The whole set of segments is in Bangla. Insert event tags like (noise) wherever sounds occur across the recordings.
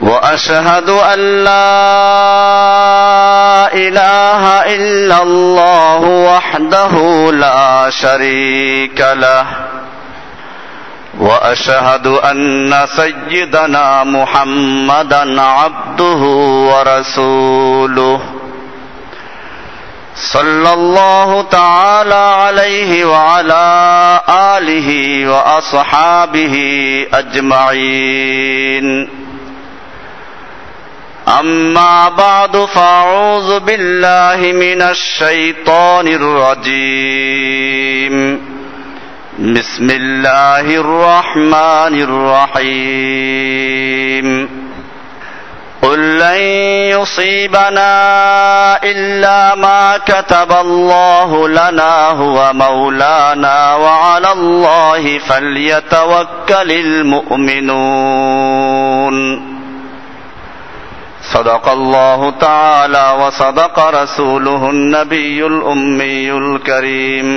وأشهد أن لا إله إلا الله وحده لا شريك له. وأشهد أن سيدنا محمدا عبده ورسوله. صلى الله تعالى عليه وعلى آله وأصحابه أجمعين. أما بعد فأعوذ بالله من الشيطان الرجيم. بسم الله الرحمن الرحيم. قل لن يصيبنا إلا ما كتب الله لنا هو مولانا وعلى الله فليتوكل المؤمنون. صدق الله تعالى وصدق رسوله النبي الأمي الكريم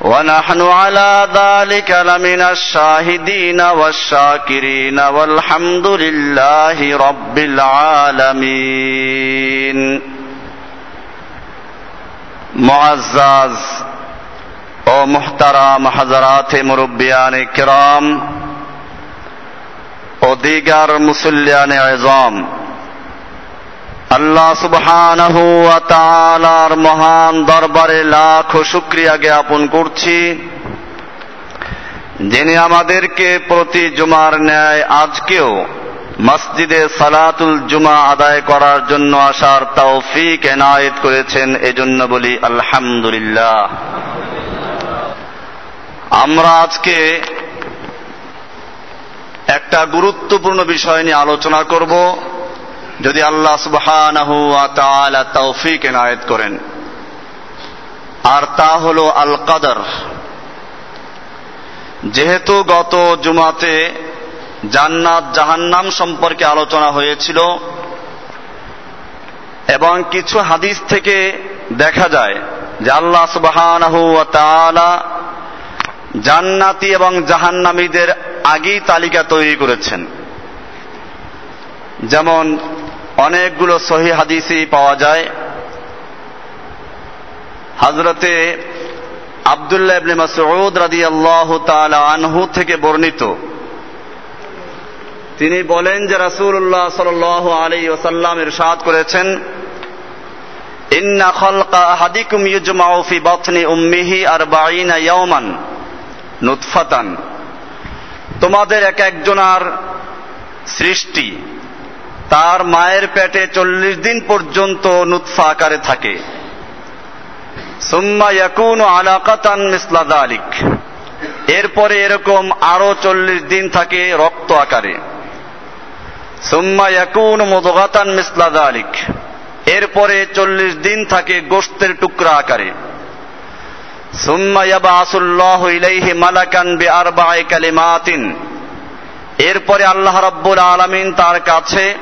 ونحن على ذلك لمن الشاهدين والشاكرين والحمد لله رب العالمين معزز ও محترم حضرات مربیان کرام ও দিগার আজম। আল্লাহ সুবহানাহু ওয়া তাআলার মহান দরবারে লাখ শুকরিয়া জ্ঞাপন করছি। যিনি আমাদেরকে প্রতি জুমার ন্যায় আজকেও মসজিদে সালাতুল জুমা আদায় করার জন্য আসার তৌফিক এনায়েত করেছেন, এজন্য বলি আলহামদুলিল্লাহ। আমরা আজকে একটা গুরুত্বপূর্ণ বিষয় নিয়ে আলোচনা করব। যদি আল্লাহ ওয়া তৌফিক এনায়েত করেন। আর তা হল আল কাদর যেহেতু গত জুমাতে জান্নাত জাহান্নাম সম্পর্কে আলোচনা হয়েছিল, এবং কিছু হাদিস থেকে দেখা যায় যে আল্লাহ ওয়া জান্নাতি এবং জাহান্নামীদের আগেই তালিকা তৈরি করেছেন। যেমন, অনেকগুলো সহি হাদিসই পাওয়া যায়। হজরতে আবদুল্লাহ ইবনে মাসউদ রাদিয়াল্লাহু তাআলা আনহু থেকে বর্ণিত। তিনি বলেন যে রাসূলুল্লাহ সাল্লাল্লাহু আলাইহি ওয়াসাল্লাম ইরশাদ করেছেন, ইন্না খালকা আহাদিকুম ইউজমাউ ফি বাতনি উম্মিহি আরবাঈনা ইয়াওমান নুতফাতান। তোমাদের এক একজনার সৃষ্টি। তার মায়ের পেটে চল্লিশ দিন পর্যন্ত নুৎফা আকারে থাকে। মিসলাদা আলিক এরপরে এরকম আরও চল্লিশ দিন থাকে রক্ত আকারে। মিসলাদা আলিক এরপরে চল্লিশ দিন থাকে গোস্তের টুকরা আকারে। সুম্মা ইয়াবাসুল্লাহু ইলাইহি মালাকান বিআরবা'i কালিমাতিন। এরপরে আল্লাহ রাব্বুল আলামিন তার কাছে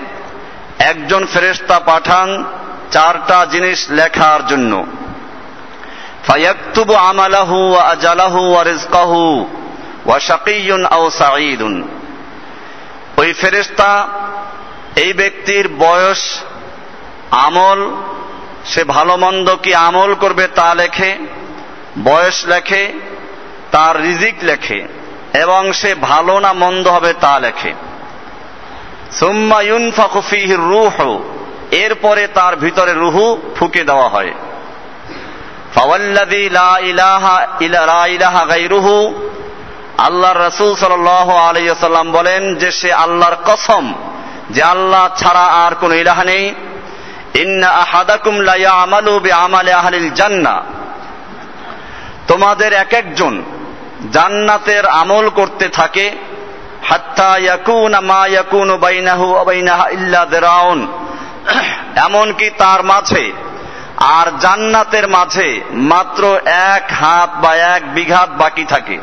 একজন ফেরেশতা পাঠান চারটা জিনিস লেখার জন্য। ফায়াকতুবু আমালাহু ওয়া আজালাহু ওয়া রিজকাহু ওয়া শাকিয়্যুন আও সাঈদুন। ওই ফেরেশতা এই ব্যক্তির বয়স আমল, সে ভালো মন্দ কি আমল করবে তা লেখে। বয়স লেখে, তার রিজিক লেখে, এবং সে ভালো না মন্দ হবে তা লেখে। সুম্মা ইউনফাখু ফীহি রূহ, এরপরে তার ভিতরে রুহু ফুকে দেওয়া হয়। ফাওয়াল্লাযী লা ইলাহা ইলা ইলাহা আল্লাহর বলেন যে সে আল্লাহর কসম, যে আল্লাহ ছাড়া আর কোন ইলাহ নেই। ইন্না তোমাদের এক একজন জান্নাতের আমল করতে থাকে। হাত্তা ইয়াকুনা ইয়াকুনু দিরাউন। এমনকি তার মাঝে আর জান্নাতের মাঝে মাত্র এক হাত বা এক বিঘাত বাকি থাকে।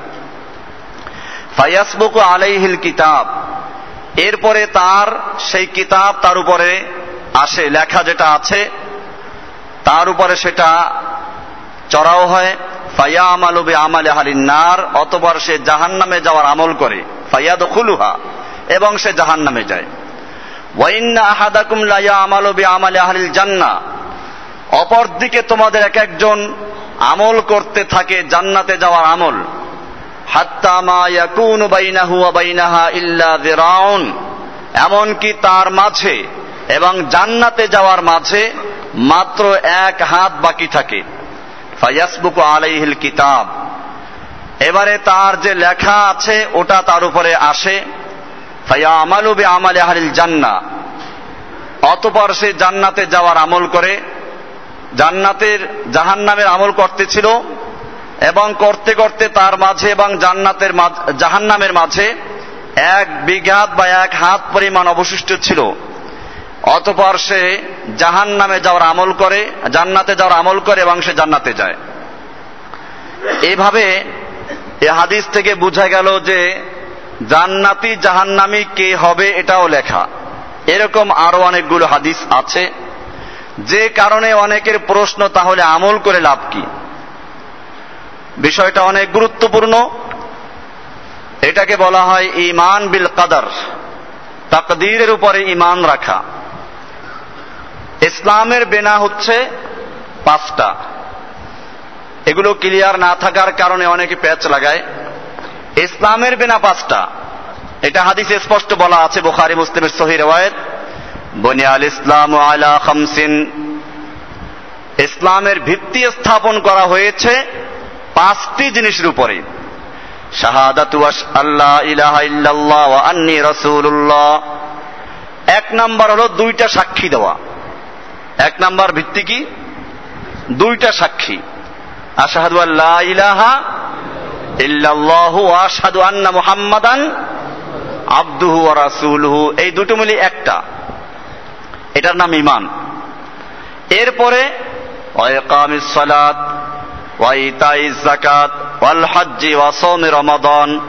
ফায়াসবুকু আলাইহিল কিতাব। এরপরে তার সেই কিতাব তার উপরে আসে, লেখা যেটা আছে, তার উপরে সেটা চড়াও হয়। ফাইয়া আমালুবে আমালে হালিন নার অতবার সে জাহান নামে যাওয়ার আমল করে ফাইয়াদ খুলুহা এবং সে জাহান নামে যায় ওয়াইন্না আহাদাকুম লাইয়া আমালুবে আমালে আহলিল জান্না, অপরদিকে তোমাদের এক একজন আমল করতে থাকে জান্নাতে যাওয়ার আমল। হাত্তা মা ইয়াকুনু বাইনাহু ওয়া বাইনাহা ইল্লা যিরাউন, এমনকি তার মাঝে এবং জান্নাতে যাওয়ার মাঝে মাত্র এক হাত বাকি থাকে। ফায়াসবুকু আলাইহিল কিতাব। এবারে তার যে লেখা আছে, ওটা তার উপরে আসে ফাইয়া আমালু বে আমালে আহলিল জান্না। অতপর সে জান্নাতে যাওয়ার আমল করে, জান্নাতের, জাহান্নামের আমল করতেছিল, এবং করতে করতে তার মাঝে এবং জান্নাতের জাহান্নামের মাঝে এক বিঘাত বা এক হাত পরিমাণ অবশিষ্ট ছিল। অতপর সে জাহান নামে যাওয়ার আমল করে, জান্নাতে যাওয়ার আমল করে এবং সে জান্নাতে যায়। এইভাবে এ হাদিস থেকে বোঝা গেল যে জান্নাতি জাহান্নামি কে হবে এটাও লেখা। এরকম আরও অনেকগুলো হাদিস আছে। যে কারণে অনেকের প্রশ্ন তাহলে আমল করে লাভ কি? বিষয়টা অনেক গুরুত্বপূর্ণ। এটাকে বলা হয় ইমান বিল কাদার। তাকদীরের উপরে ইমান রাখা। ইসলামের বেনা হচ্ছে পাঁচটা। এগুলো ক্লিয়ার না থাকার কারণে অনেকে প্যাচ লাগায়। ইসলামের বেনা পাঁচটা। এটা হাদিসে স্পষ্ট বলা আছে, বুখারি, মুসলিমের সহি রেওয়ায়ত। ইসলাম আলা খামসিন। ইসলামের ভিত্তি স্থাপন করা হয়েছে পাঁচটি জিনিসের উপরে। শাহাদাতু আল্লাহ ইলাহা ইল্লাল্লাহ ওয়া আন্নি এক নাম্বার হলো দুইটা সাক্ষী দেওয়া। এক নাম্বার ভিত্তি কি? দুইটা সাক্ষী। আশাহাদু আল্লাহ ইলাহা ইল্লাল্লাহু আশহাদু আন্না মুহাম্মাদান আবদুহু ওয়া রাসূলুহু। এই দুটো মিলে একটা। এটার নাম ইমান এরপরে ওয়াইকামিস সালাত ওয়াইতাই জাকাত ওয়াল হজ্জি ওয়া রমাদান।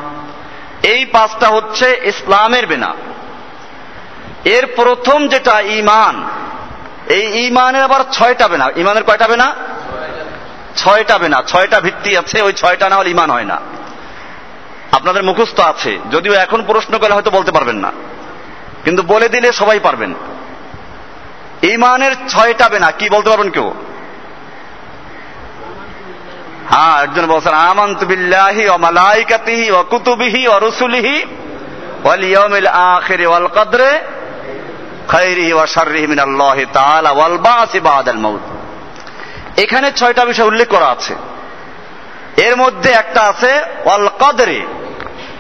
এই পাঁচটা হচ্ছে ইসলামের বিনা। এর প্রথম যেটা ইমান এই ইমানের আবার ছয়টা বেনা। ইমানের কয়টা বেনা? ছয়টা বেনা। ছয়টা ভিত্তি আছে, ওই ছয়টা না হলে ইমান হয় না। আপনাদের মুখস্থ আছে। যদিও এখন প্রশ্ন করলে হয়তো বলতে পারবেন না। কিন্তু বলে দিলে সবাই পারবেন। ইমানের ছয়টা বেনা, কি বলতে পারবেন কেউ? হ্যাঁ একজন বলছেন, আমান্ত বিল্লাহি ও মালাইকাতিহি ও কুতুবিহি ও রসুলিহি ওয়াল ইয়াউমিল আখির ওয়াল কদরে ওয়াল এখানে ছয়টা বিষয় উল্লেখ করা আছে। এর মধ্যে একটা আছে, ওয়াল কদরে।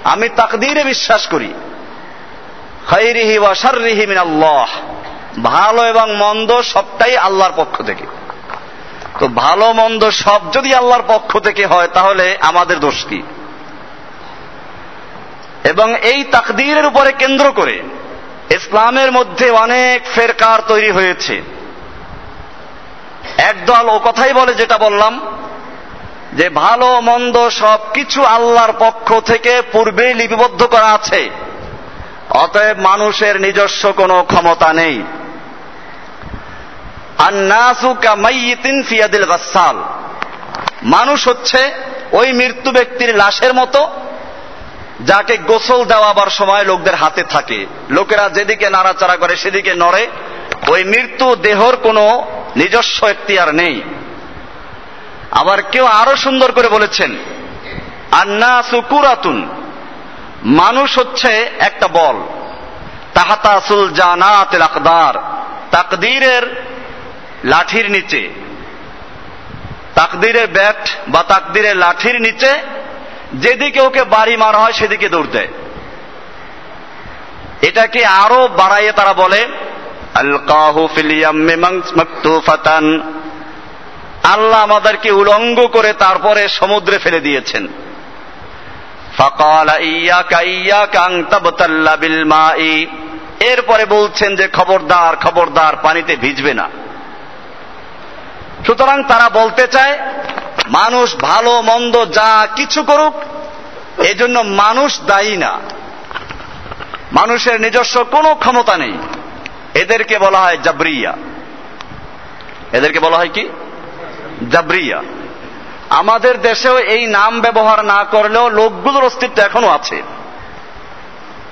আমি তাকদীরে বিশ্বাস করি। মিনাল্লাহ। ভালো এবং মন্দ সবটাই আল্লাহর পক্ষ থেকে। তো ভালো মন্দ সব যদি আল্লাহর পক্ষ থেকে হয়, তাহলে আমাদের দোষ কি? এবং এই তাকদীরের উপরে কেন্দ্র করে ইসলামের মধ্যে অনেক ফেরকার তৈরি হয়েছে। একদল ও কথাই বলে যেটা বললাম, যে ভালো, মন্দ সব কিছু আল্লাহর পক্ষ থেকে পূর্বেই লিপিবদ্ধ করা আছে। অতএব মানুষের নিজস্ব কোনো ক্ষমতা নেই। মানুষ হচ্ছে ওই মৃত্যু ব্যক্তির লাশের মতো যাকে গোসল দেওয়াবার সময় লোকদের হাতে থাকে। লোকেরা যেদিকে নাড়াচাড়া করে, সেদিকে নড়ে। ওই মৃত্যু দেহর কোনো নিজস্ব এখতিয়ার নেই। আবার কেউ আরও সুন্দর করে বলেছেন, আন্না সুকুরাতুন মানুষ হচ্ছে একটা বল। তাহাতা সুল জানাত আকদার, তাকদীরের লাঠির নিচে। তাকদিরের ব্যাট বা তাকদিরের লাঠির নিচে যেদিকে ওকে বাড়ি মারা হয়, সেদিকে দৌড় দেয়। এটাকে আরও বাড়াইয়ে তারা বলে আল্লাহ আমাদেরকে উলঙ্গ করে তারপরে সমুদ্রে ফেলে দিয়েছেন। এরপরে বলছেন যে, খবরদার খবরদার, পানিতে ভিজবে না। সুতরাং তারা বলতে চায় মানুষ ভালো, মন্দ, যা কিছু করুক, এজন্য মানুষ দায়ী না। মানুষের নিজস্ব কোনো ক্ষমতা নেই। এদেরকে বলা হয় জাবরিয়া। এদেরকে বলা হয় কি? জাবরিয়া। আমাদের দেশেও এই নাম ব্যবহার না করলেও লোকগুলোর অস্তিত্ব এখনও আছে।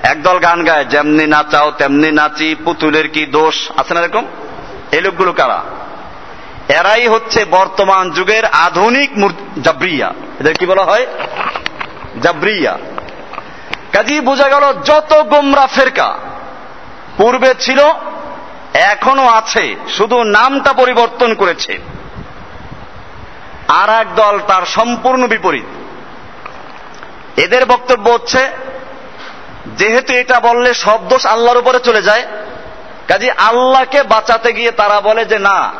একদল গান গায়, যেমনি নাচাও, তেমনি নাচি, পুতুলের কি দোষ? আছে না এরকম? এই লোকগুলো কারা? এরাই হচ্ছে বর্তমান যুগের আধুনিক জাবরিয়া। এদের কি বলা হয়? জাবরিয়া। কাজী বোঝা গেল, যত গোমরা ফেরকা পূর্বে ছিল এখনও আছে, শুধু নামটা পরিবর্তন করেছে। আর এক দল তার সম্পূর্ণ বিপরীত। এদের বক্তব্য হচ্ছে, যেহেতু এটা বললে সব দোষ আল্লাহর উপরে চলে যায় কাজী আল্লাহকে বাঁচাতে গিয়ে তারা বলে যে, না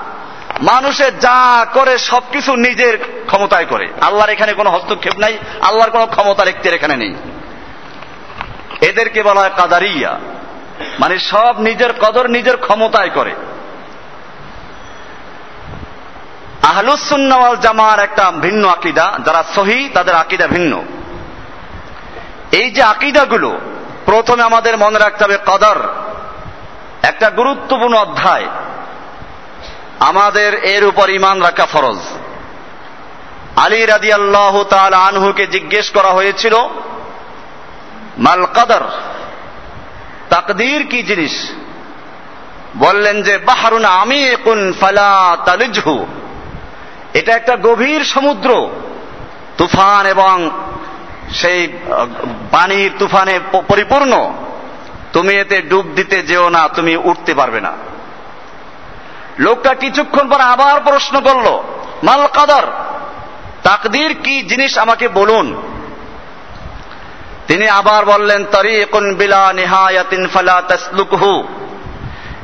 মানুষে যা করে সবকিছু নিজের ক্ষমতায় করে। আল্লাহর এখানে কোনো হস্তক্ষেপ নাই, আল্লাহর কোনো ক্ষমতা রেখতে এখানে নেই। এদেরকে বলা হয় কাদারিয়া মানে সব নিজের কদর নিজের ক্ষমতায় করে। আহলুসুন্নাওয়াল জামার একটা ভিন্ন আকিদা, যারা সহি, তাদের আকিদা ভিন্ন। এই যে আকিদাগুলো, প্রথমে আমাদের মনে রাখতে হবে কদর। একটা গুরুত্বপূর্ণ অধ্যায়। আমাদের এর উপর ইমান রাখা ফরজ। আলী রাদি আল্লাহ আনহুকে জিজ্ঞেস করা হয়েছিল, মাল কদর, তাকদির কি জিনিস? বললেন যে, বাহারুন আমি কুন ফালা তালিজহু। এটা একটা গভীর সমুদ্র, তুফান এবং সেই পানির তুফানে পরিপূর্ণ। তুমি এতে ডুব দিতে যেও না, তুমি উঠতে পারবে না। লোকটা কিছুক্ষণ পর আবার প্রশ্ন করল, মাল কাদর, তাকদির কি জিনিস আমাকে বলুন? তিনি আবার বললেন, তরিকুন বিলা নিহায়াতিন ফালা তাসলুকহু।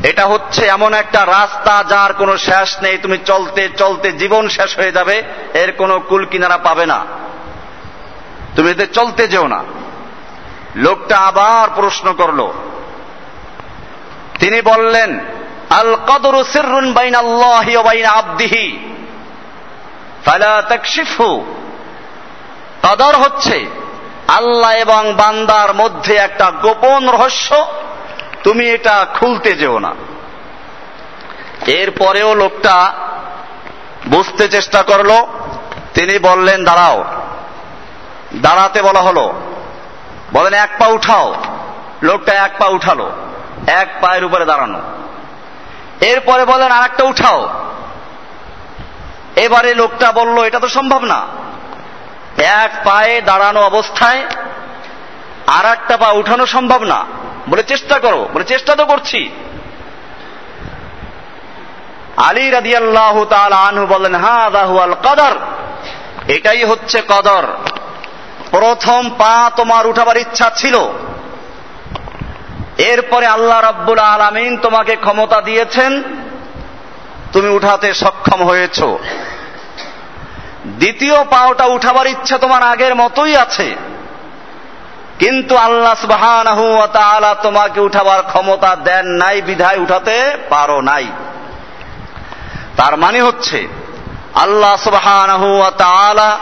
এটা হচ্ছে এমন একটা রাস্তা যার কোনো শেষ নেই, তুমি চলতে চলতে জীবন শেষ হয়ে যাবে, এর কোনো কুল কিনারা পাবে না। তুমি এতে চলতে যেও না। লোকটা আবার প্রশ্ন করল। তিনি বললেন আল কদর সিররুন বাইন আল্লাহি বাইন আবদিহি। ফালা তাকশিফহু। কদর হচ্ছে আল্লাহ এবং বান্দার মধ্যে একটা গোপন রহস্য, তুমি এটা খুলতে যেও না। এরপরেও লোকটা বুঝতে চেষ্টা করল, তিনি বললেন, দাঁড়াও। দাঁড়াতে বলা হলো। বলেন, এক পা উঠাও। লোকটা এক পা উঠালো, এক পায়ের উপরে দাঁড়ানো। এরপরে বলেন আর একটা উঠাও। এবারে লোকটা বলল, এটা তো সম্ভব না। এক পায়ে দাঁড়ানো অবস্থায় আর একটা পা উঠানো সম্ভব না। বলে, চেষ্টা করো। বলে, চেষ্টা তো করছি। আলী রাদি আল্লাহ আনহু বললেন হা দাহু আল কদর। এটাই হচ্ছে কদর। প্রথম পা তোমার উঠাবার ইচ্ছা ছিল। এরপরে আল্লাহ রাব্বুল আলামিন তোমাকে ক্ষমতা দিয়েছেন, তুমি উঠাতে সক্ষম হয়েছ। দ্বিতীয় পাওটা উঠাবার ইচ্ছা তোমার আগের মতোই আছে। কিন্তু আল্লাহ তাআলা তোমাকে উঠাবার ক্ষমতা দেন নাই, বিধায় উঠাতে পারো নাই। তার মানে হচ্ছে, আল্লাহ সুবহানাহু ওয়া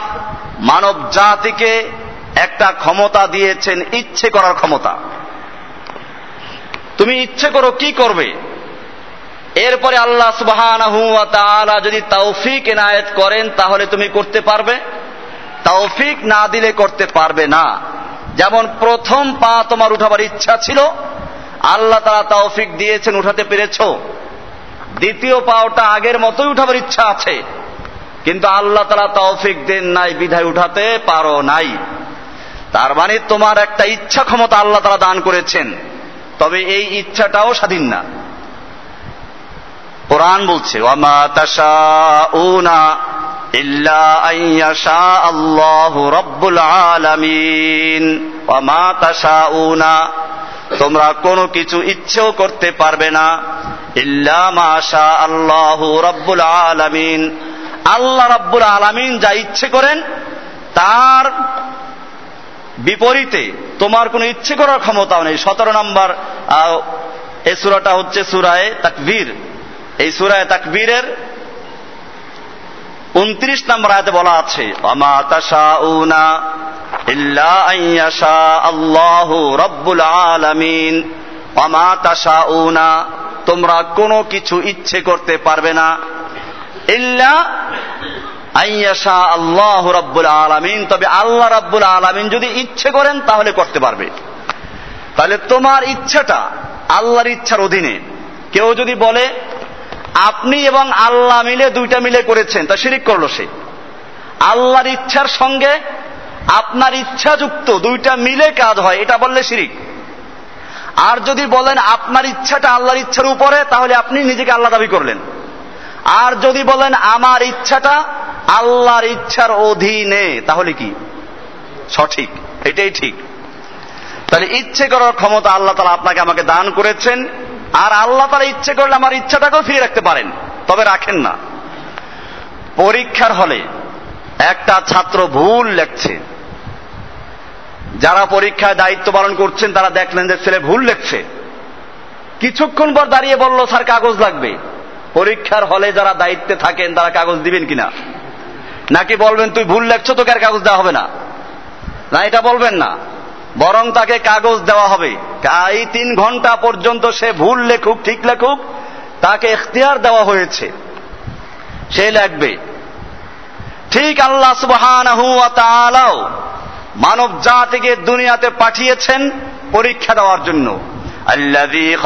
মানব জাতিকে একটা ক্ষমতা দিয়েছেন, ইচ্ছে করার ক্ষমতা। তুমি ইচ্ছে করো কি করবে? এরপরে আল্লাহ তাআলা যদি তৌফিক এনায়েত করেন, তাহলে তুমি করতে পারবে? তৌফিক না দিলে করতে পারবে না। যেমন প্রথম পা তোমার উঠাবার ইচ্ছা ছিল, আল্লাহ তারা তৌফিক দিয়েছেন, উঠাতে পেরেছ। দ্বিতীয় পাওটা আগের মতোই উঠাবার ইচ্ছা আছে। কিন্তু আল্লাহ তারা তৌফিক দেন নাই, বিধায় উঠাতে পারো নাই। তার মানে তোমার একটা ইচ্ছা ক্ষমতা আল্লাহ তারা দান করেছেন। তবে এই ইচ্ছাটাও স্বাধীন না। কোরআন বলছে, ওয়ামা তাশাউনা ইল্লা আইয়াশা আল্লাহু রাব্বুল আলামিন। ওয়ামা তাশাউনা, তোমরা কোনো কিছু ইচ্ছেও করতে পারবে না। ইল্লা মাশা আল্লাহ রব্বুল আলামিন। আল্লাহ রব্বুল আলামিন যা ইচ্ছে করেন, তার বিপরীতে তোমার কোনো ইচ্ছে করার ক্ষমতাও নেই। সতেরো নম্বর এই সুরাটা হচ্ছে সুরায় তাকবীর। এই সুরায় তাকবীরের উনত্রিশ নম্বর আয়তে বলা আছে তোমরা কোনো কিছু ইচ্ছে করতে পারবে না। ইল্লা আইয়াশা আল্লাহ রব্বুল আলামিন, তবে আল্লাহ রব্বুল আলামিন যদি ইচ্ছে করেন তাহলে করতে পারবে। তাহলে তোমার ইচ্ছাটা আল্লাহর ইচ্ছার অধীনে। কেউ যদি বলে, আপনি এবং আল্লাহ মিলে দুইটা মিলে করেছেন, তা শিরিক করল সে। আল্লাহর ইচ্ছার সঙ্গে আপনার ইচ্ছাযুক্ত দুইটা মিলে কাজ হয়, এটা বললে শিরিক। আর যদি বলেন, আপনার ইচ্ছাটা আল্লাহর ইচ্ছার উপরে, তাহলে আপনি নিজেকে আল্লাহ দাবি করলেন। আর যদি বলেন, আমার ইচ্ছাটা আল্লাহর ইচ্ছার অধীনে। তাহলে কি? সঠিক। এটাই ঠিক। তাহলে ইচ্ছে করার ক্ষমতা আল্লাহ তালা আপনাকে আমাকে দান করেছেন, আর আল্লাহ তারা ইচ্ছে করলে আমার ইচ্ছাটাকেও ফিরে রাখতে পারেন, তবে রাখেন না। পরীক্ষার হলে একটা ছাত্র ভুল লেখছে। যারা পরীক্ষায় দায়িত্ব পালন করছেন, তারা দেখলেন যে ছেলে ভুল লেখছে। কিছুক্ষণ পর দাঁড়িয়ে বলল, স্যার, কাগজ লাগবে। পরীক্ষার হলে যারা দায়িত্বে থাকেন, তারা কাগজ দিবেন কিনা? নাকি বলবেন, তুই ভুল লেখছো, তোকে আর কাগজ দেওয়া হবে না? না, এটা বলবেন না। বরং তাকে কাগজ দেওয়া হবে। এই তিন ঘণ্টা পর্যন্ত সে ভুল লেখুক, ঠিক লেখুক, তাকে এখতিয়ার দেওয়া হয়েছে। সে লেখবে, ঠিক আল্লাহ সুবহানাহু মানব জাতিকে দুনিয়াতে পাঠিয়েছেন পরীক্ষা দেওয়ার জন্য। আল্লাযী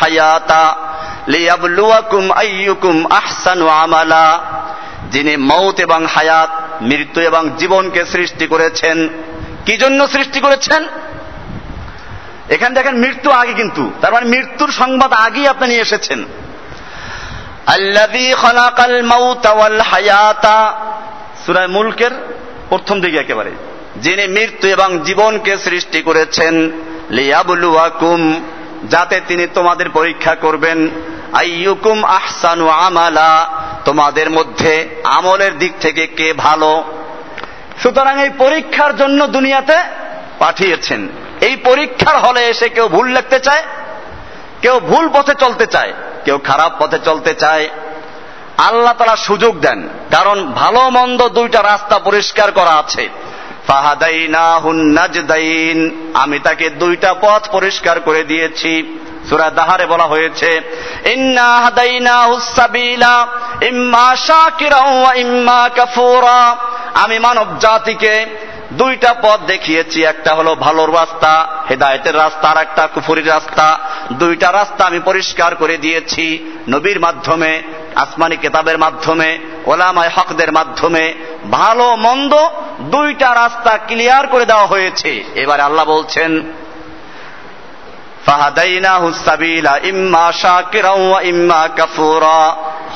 হায়াতা আমালা। যিনি মৌত এবং হায়াত, মৃত্যু এবং জীবনকে সৃষ্টি করেছেন, কি জন্য সৃষ্টি করেছেন? এখানে দেখেন মৃত্যু আগে কিন্তু, তার মানে মৃত্যুর সংবাদ আগেই আপনি নিয়ে এসেছেন। ওয়াল হায়াতা, সূরা মুলকের প্রথম দিকে একেবারে, যিনি মৃত্যু এবং জীবনকে সৃষ্টি করেছেন, লিয়াবলুয়াকুম, যাতে তিনি তোমাদের পরীক্ষা করবেন, আইয়ুকুম আহসানু আমালা তোমাদের মধ্যে আমলের দিক থেকে কে ভালো? সুতরাং এই পরীক্ষার জন্য দুনিয়াতে পাঠিয়েছেন। এই পরীক্ষার হলে এসে কেউ ভুল লিখতে চায়, কেউ ভুল পথে চলতে চায়, কেউ খারাপ পথে চলতে চায়। আল্লাহ তারা সুযোগ দেন, কারণ ভালো মন্দ দুইটা রাস্তা পরিষ্কার করা আছে। আমি তাকে দুইটা পথ পরিষ্কার করে দিয়েছি। সুরা দাহারে বলা হয়েছে আমি মানব জাতিকে দুইটা পথ দেখিয়েছি, একটা হলো ভালোর রাস্তা, হেদায়তের রাস্তা, আর একটা কুফুরির রাস্তা। দুইটা রাস্তা আমি পরিষ্কার করে দিয়েছি, নবীর মাধ্যমে, আসমানি কেতাবের মাধ্যমে, ওলামায় হকদের মাধ্যমে। ভালো, মন্দ দুইটা রাস্তা ক্লিয়ার করে দেওয়া হয়েছে। এবারে আল্লাহ বলছেন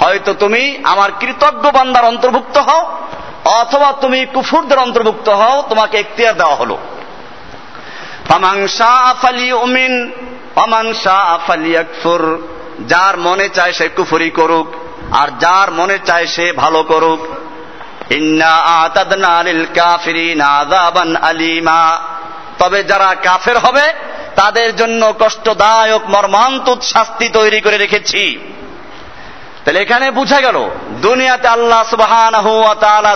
হয়তো তুমি আমার কৃতজ্ঞ বান্দার অন্তর্ভুক্ত হও, অথবা তুমি কুফুরদের অন্তর্ভুক্ত হও, তোমাকে এখতিয়ার দেওয়া হলো। যার মনে চায় সে কুফুরি করুক, আর যার মনে চায় সে ভালো করুক। আলিমা। তবে যারা কাফের হবে তাদের জন্য কষ্টদায়ক মর্মান্তুদ শাস্তি তৈরি করে রেখেছি। তাহলে এখানে বুঝা গেল, দুনিয়াতে আল্লাহ সুবাহান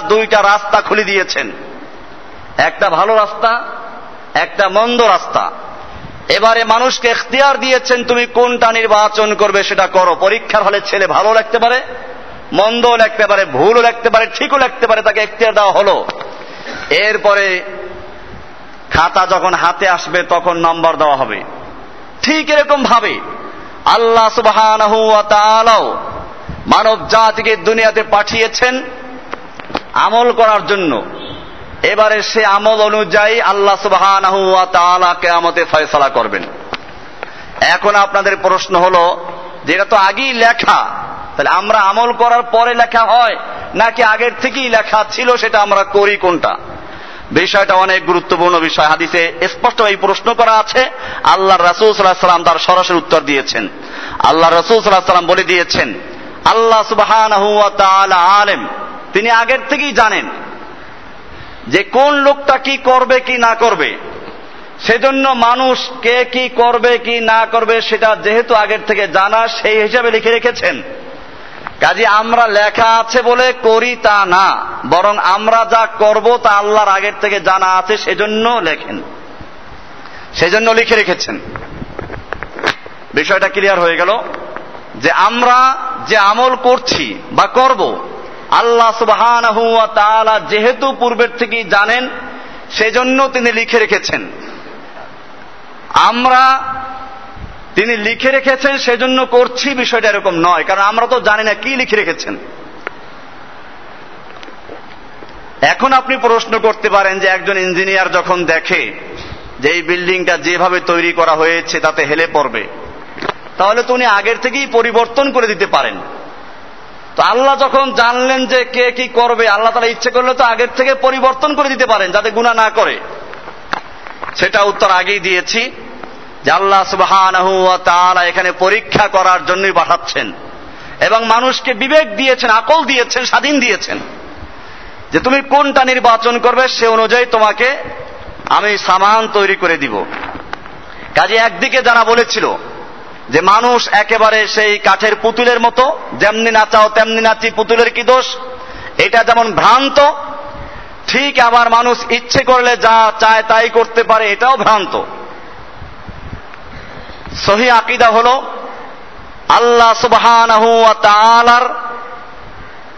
দুইটা রাস্তা খুলে দিয়েছেন। একটা ভালো রাস্তা, একটা মন্দ রাস্তা। এবারে মানুষকে এখতিয়ার দিয়েছেন, তুমি কোনটা নির্বাচন করবে সেটা করো। পরীক্ষার হলে ছেলে ভালো লাগতে পারে, মন্দও লাগতে পারে, ভুলও লাগতে পারে, ঠিকও লাগতে পারে, তাকে এখতিয়ার দেওয়া হলো। এরপরে খাতা যখন হাতে আসবে, তখন নম্বর দেওয়া হবে। ঠিক এরকম ভাবে আল্লাহ সুবাহ মানব জাতিকে দুনিয়াতে পাঠিয়েছেন আমল করার জন্য। এবারে সে আমল অনুযায়ী আল্লাহ সুবাহ কেয়ামতে ফয়সলা করবেন। এখন আপনাদের প্রশ্ন হলো, যেটা তো আগেই লেখা, তাহলে আমরা আমল করার পরে লেখা হয়, নাকি আগের থেকেই লেখা ছিল সেটা আমরা করি কোনটা? বিষয়টা অনেক গুরুত্বপূর্ণ বিষয়। হাদিসে স্পষ্ট এই প্রশ্ন করা আছে, আল্লাহ রাসুল সাল্লাহ সাল্লাম তার সরাসরি উত্তর দিয়েছেন। আল্লাহ রসুল সাল্লাহ সাল্লাম বলে দিয়েছেন, আল্লাহ সুবাহান আলেম। তিনি আগের থেকেই জানেন যে কোন লোকটা কি করবে, কি না করবে। সেজন্য মানুষ কে কি করবে, কি না করবে, সেটা যেহেতু আগের থেকে জানা, সেই হিসাবে লিখে রেখেছেন। কাজে আমরা লেখা আছে বলে করি তা না, বরং আমরা যা করব তা আল্লাহর আগের থেকে জানা আছে সেজন্য লেখেন। সেজন্য লিখে রেখেছেন। বিষয়টা ক্লিয়ার হয়ে গেল যে আমরা যে আমল করছি বা করব, আল্লাহ সুবহান যেহেতু পূর্বের থেকেই জানেন, সেজন্য তিনি লিখে রেখেছেন। আমরা তিনি লিখে রেখেছেন, সেজন্য করছি বিষয়টা এরকম নয়, কারণ আমরা তো জানি না কি লিখে রেখেছেন। এখন আপনি প্রশ্ন করতে পারেন যে একজন ইঞ্জিনিয়ার যখন দেখে যে এই বিল্ডিংটা যেভাবে তৈরি করা হয়েছে তাতে হেলে পড়বে, তাহলে তো উনি আগের থেকেই পরিবর্তন করে দিতে পারেন। তো আল্লাহ যখন জানলেন যে কে কি করবে, আল্লাহ তারা ইচ্ছে করলে তো আগের থেকে পরিবর্তন করে দিতে পারেন, যাতে গুণা না করে। সেটা উত্তর আগেই দিয়েছি। যে আল্লাহ সুবাহ এখানে পরীক্ষা করার জন্যই পাঠাচ্ছেন। এবং মানুষকে বিবেক দিয়েছেন, আকল দিয়েছেন, স্বাধীন দিয়েছেন। যে তুমি কোনটা নির্বাচন করবে সে অনুযায়ী তোমাকে আমি সামান তৈরি করে দিব। কাজে একদিকে যারা বলেছিল যে মানুষ একেবারে সেই কাঠের পুতুলের মতো, যেমনি নাচাও তেমনি নাচি পুতুলের কি দোষ? এটা যেমন ভ্রান্ত, ঠিক আবার মানুষ ইচ্ছে করলে যা চায় তাই করতে পারে, এটাও ভ্রান্ত। সহি আকিদা হল, আল্লাহ সুবহানাহু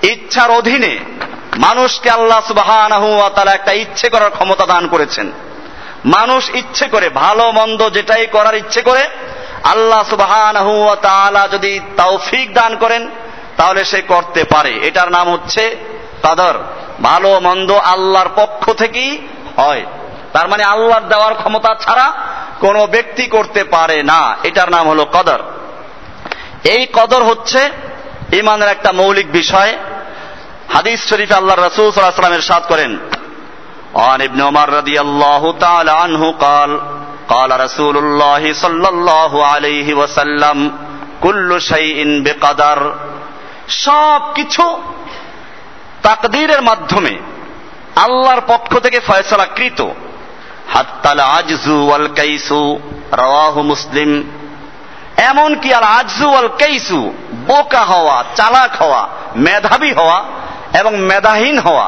ইচ্ছার অধীনে মানুষকে আল্লাহ সুবহানাহু একটা ইচ্ছে করার ক্ষমতা দান করেছেন। মানুষ ইচ্ছে করে, ভালো, মন্দ যেটাই করার ইচ্ছে করে, আল্লাহ সুবহানাহু তাআলা যদি তৌফিক দান করেন, তাহলে সে করতে পারে। এটার নাম হচ্ছে তাদের ভালো, মন্দ আল্লাহর পক্ষ থেকেই হয়। তার মানে আল্লাহর দেওয়ার ক্ষমতা ছাড়া কোনো ব্যক্তি করতে পারে না এটার নাম হলো কদর এই কদর হচ্ছে ইমানের একটা মৌলিক বিষয় হাদিস শরীফে আল্লাহ রসুল সাল্লামের সাদ করেন عن ابن عمر رضي الله تعالى عنه قال قال رسول الله صلى الله عليه وسلم كل شيء بقدر সব কিছু তাকদীরের মাধ্যমে আল্লাহর পক্ষ থেকে ফয়সলা কৃত হাত্তাল আজজু ওয়াল কাইসু রাওয়াহু মুসলিম এমন কি আল আজজু ওয়াল কাইসু বোকা হওয়া চালাক হওয়া মেধাবী হওয়া এবং মেধাহীন হওয়া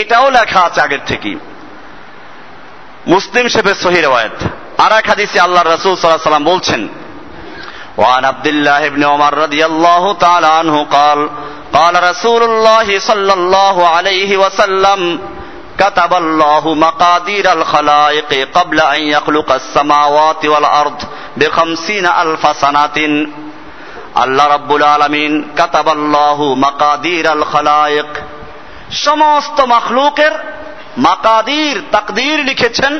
এটাও লেখা আছে আগের থেকেই মুসলিম শেফের সহি রওয়ায়ত আর এক হাদিসে আল্লাহ রসুল সাল্লাহ সাল্লাম বলছেন وعن عبد الله بن عمر رضي الله تعالى عنه قال قال رسول الله صلى الله عليه وسلم كتب الله مقادير الخلائق قبل أن يخلق السماوات والأرض بخمسين ألف سنة আল্লাহ রব্বুল আলমিন কাতাবাল্লাহু মাকাদির আল খালায়েক সমস্ত মখলুকের মাকাদির তাকদির লিখেছেন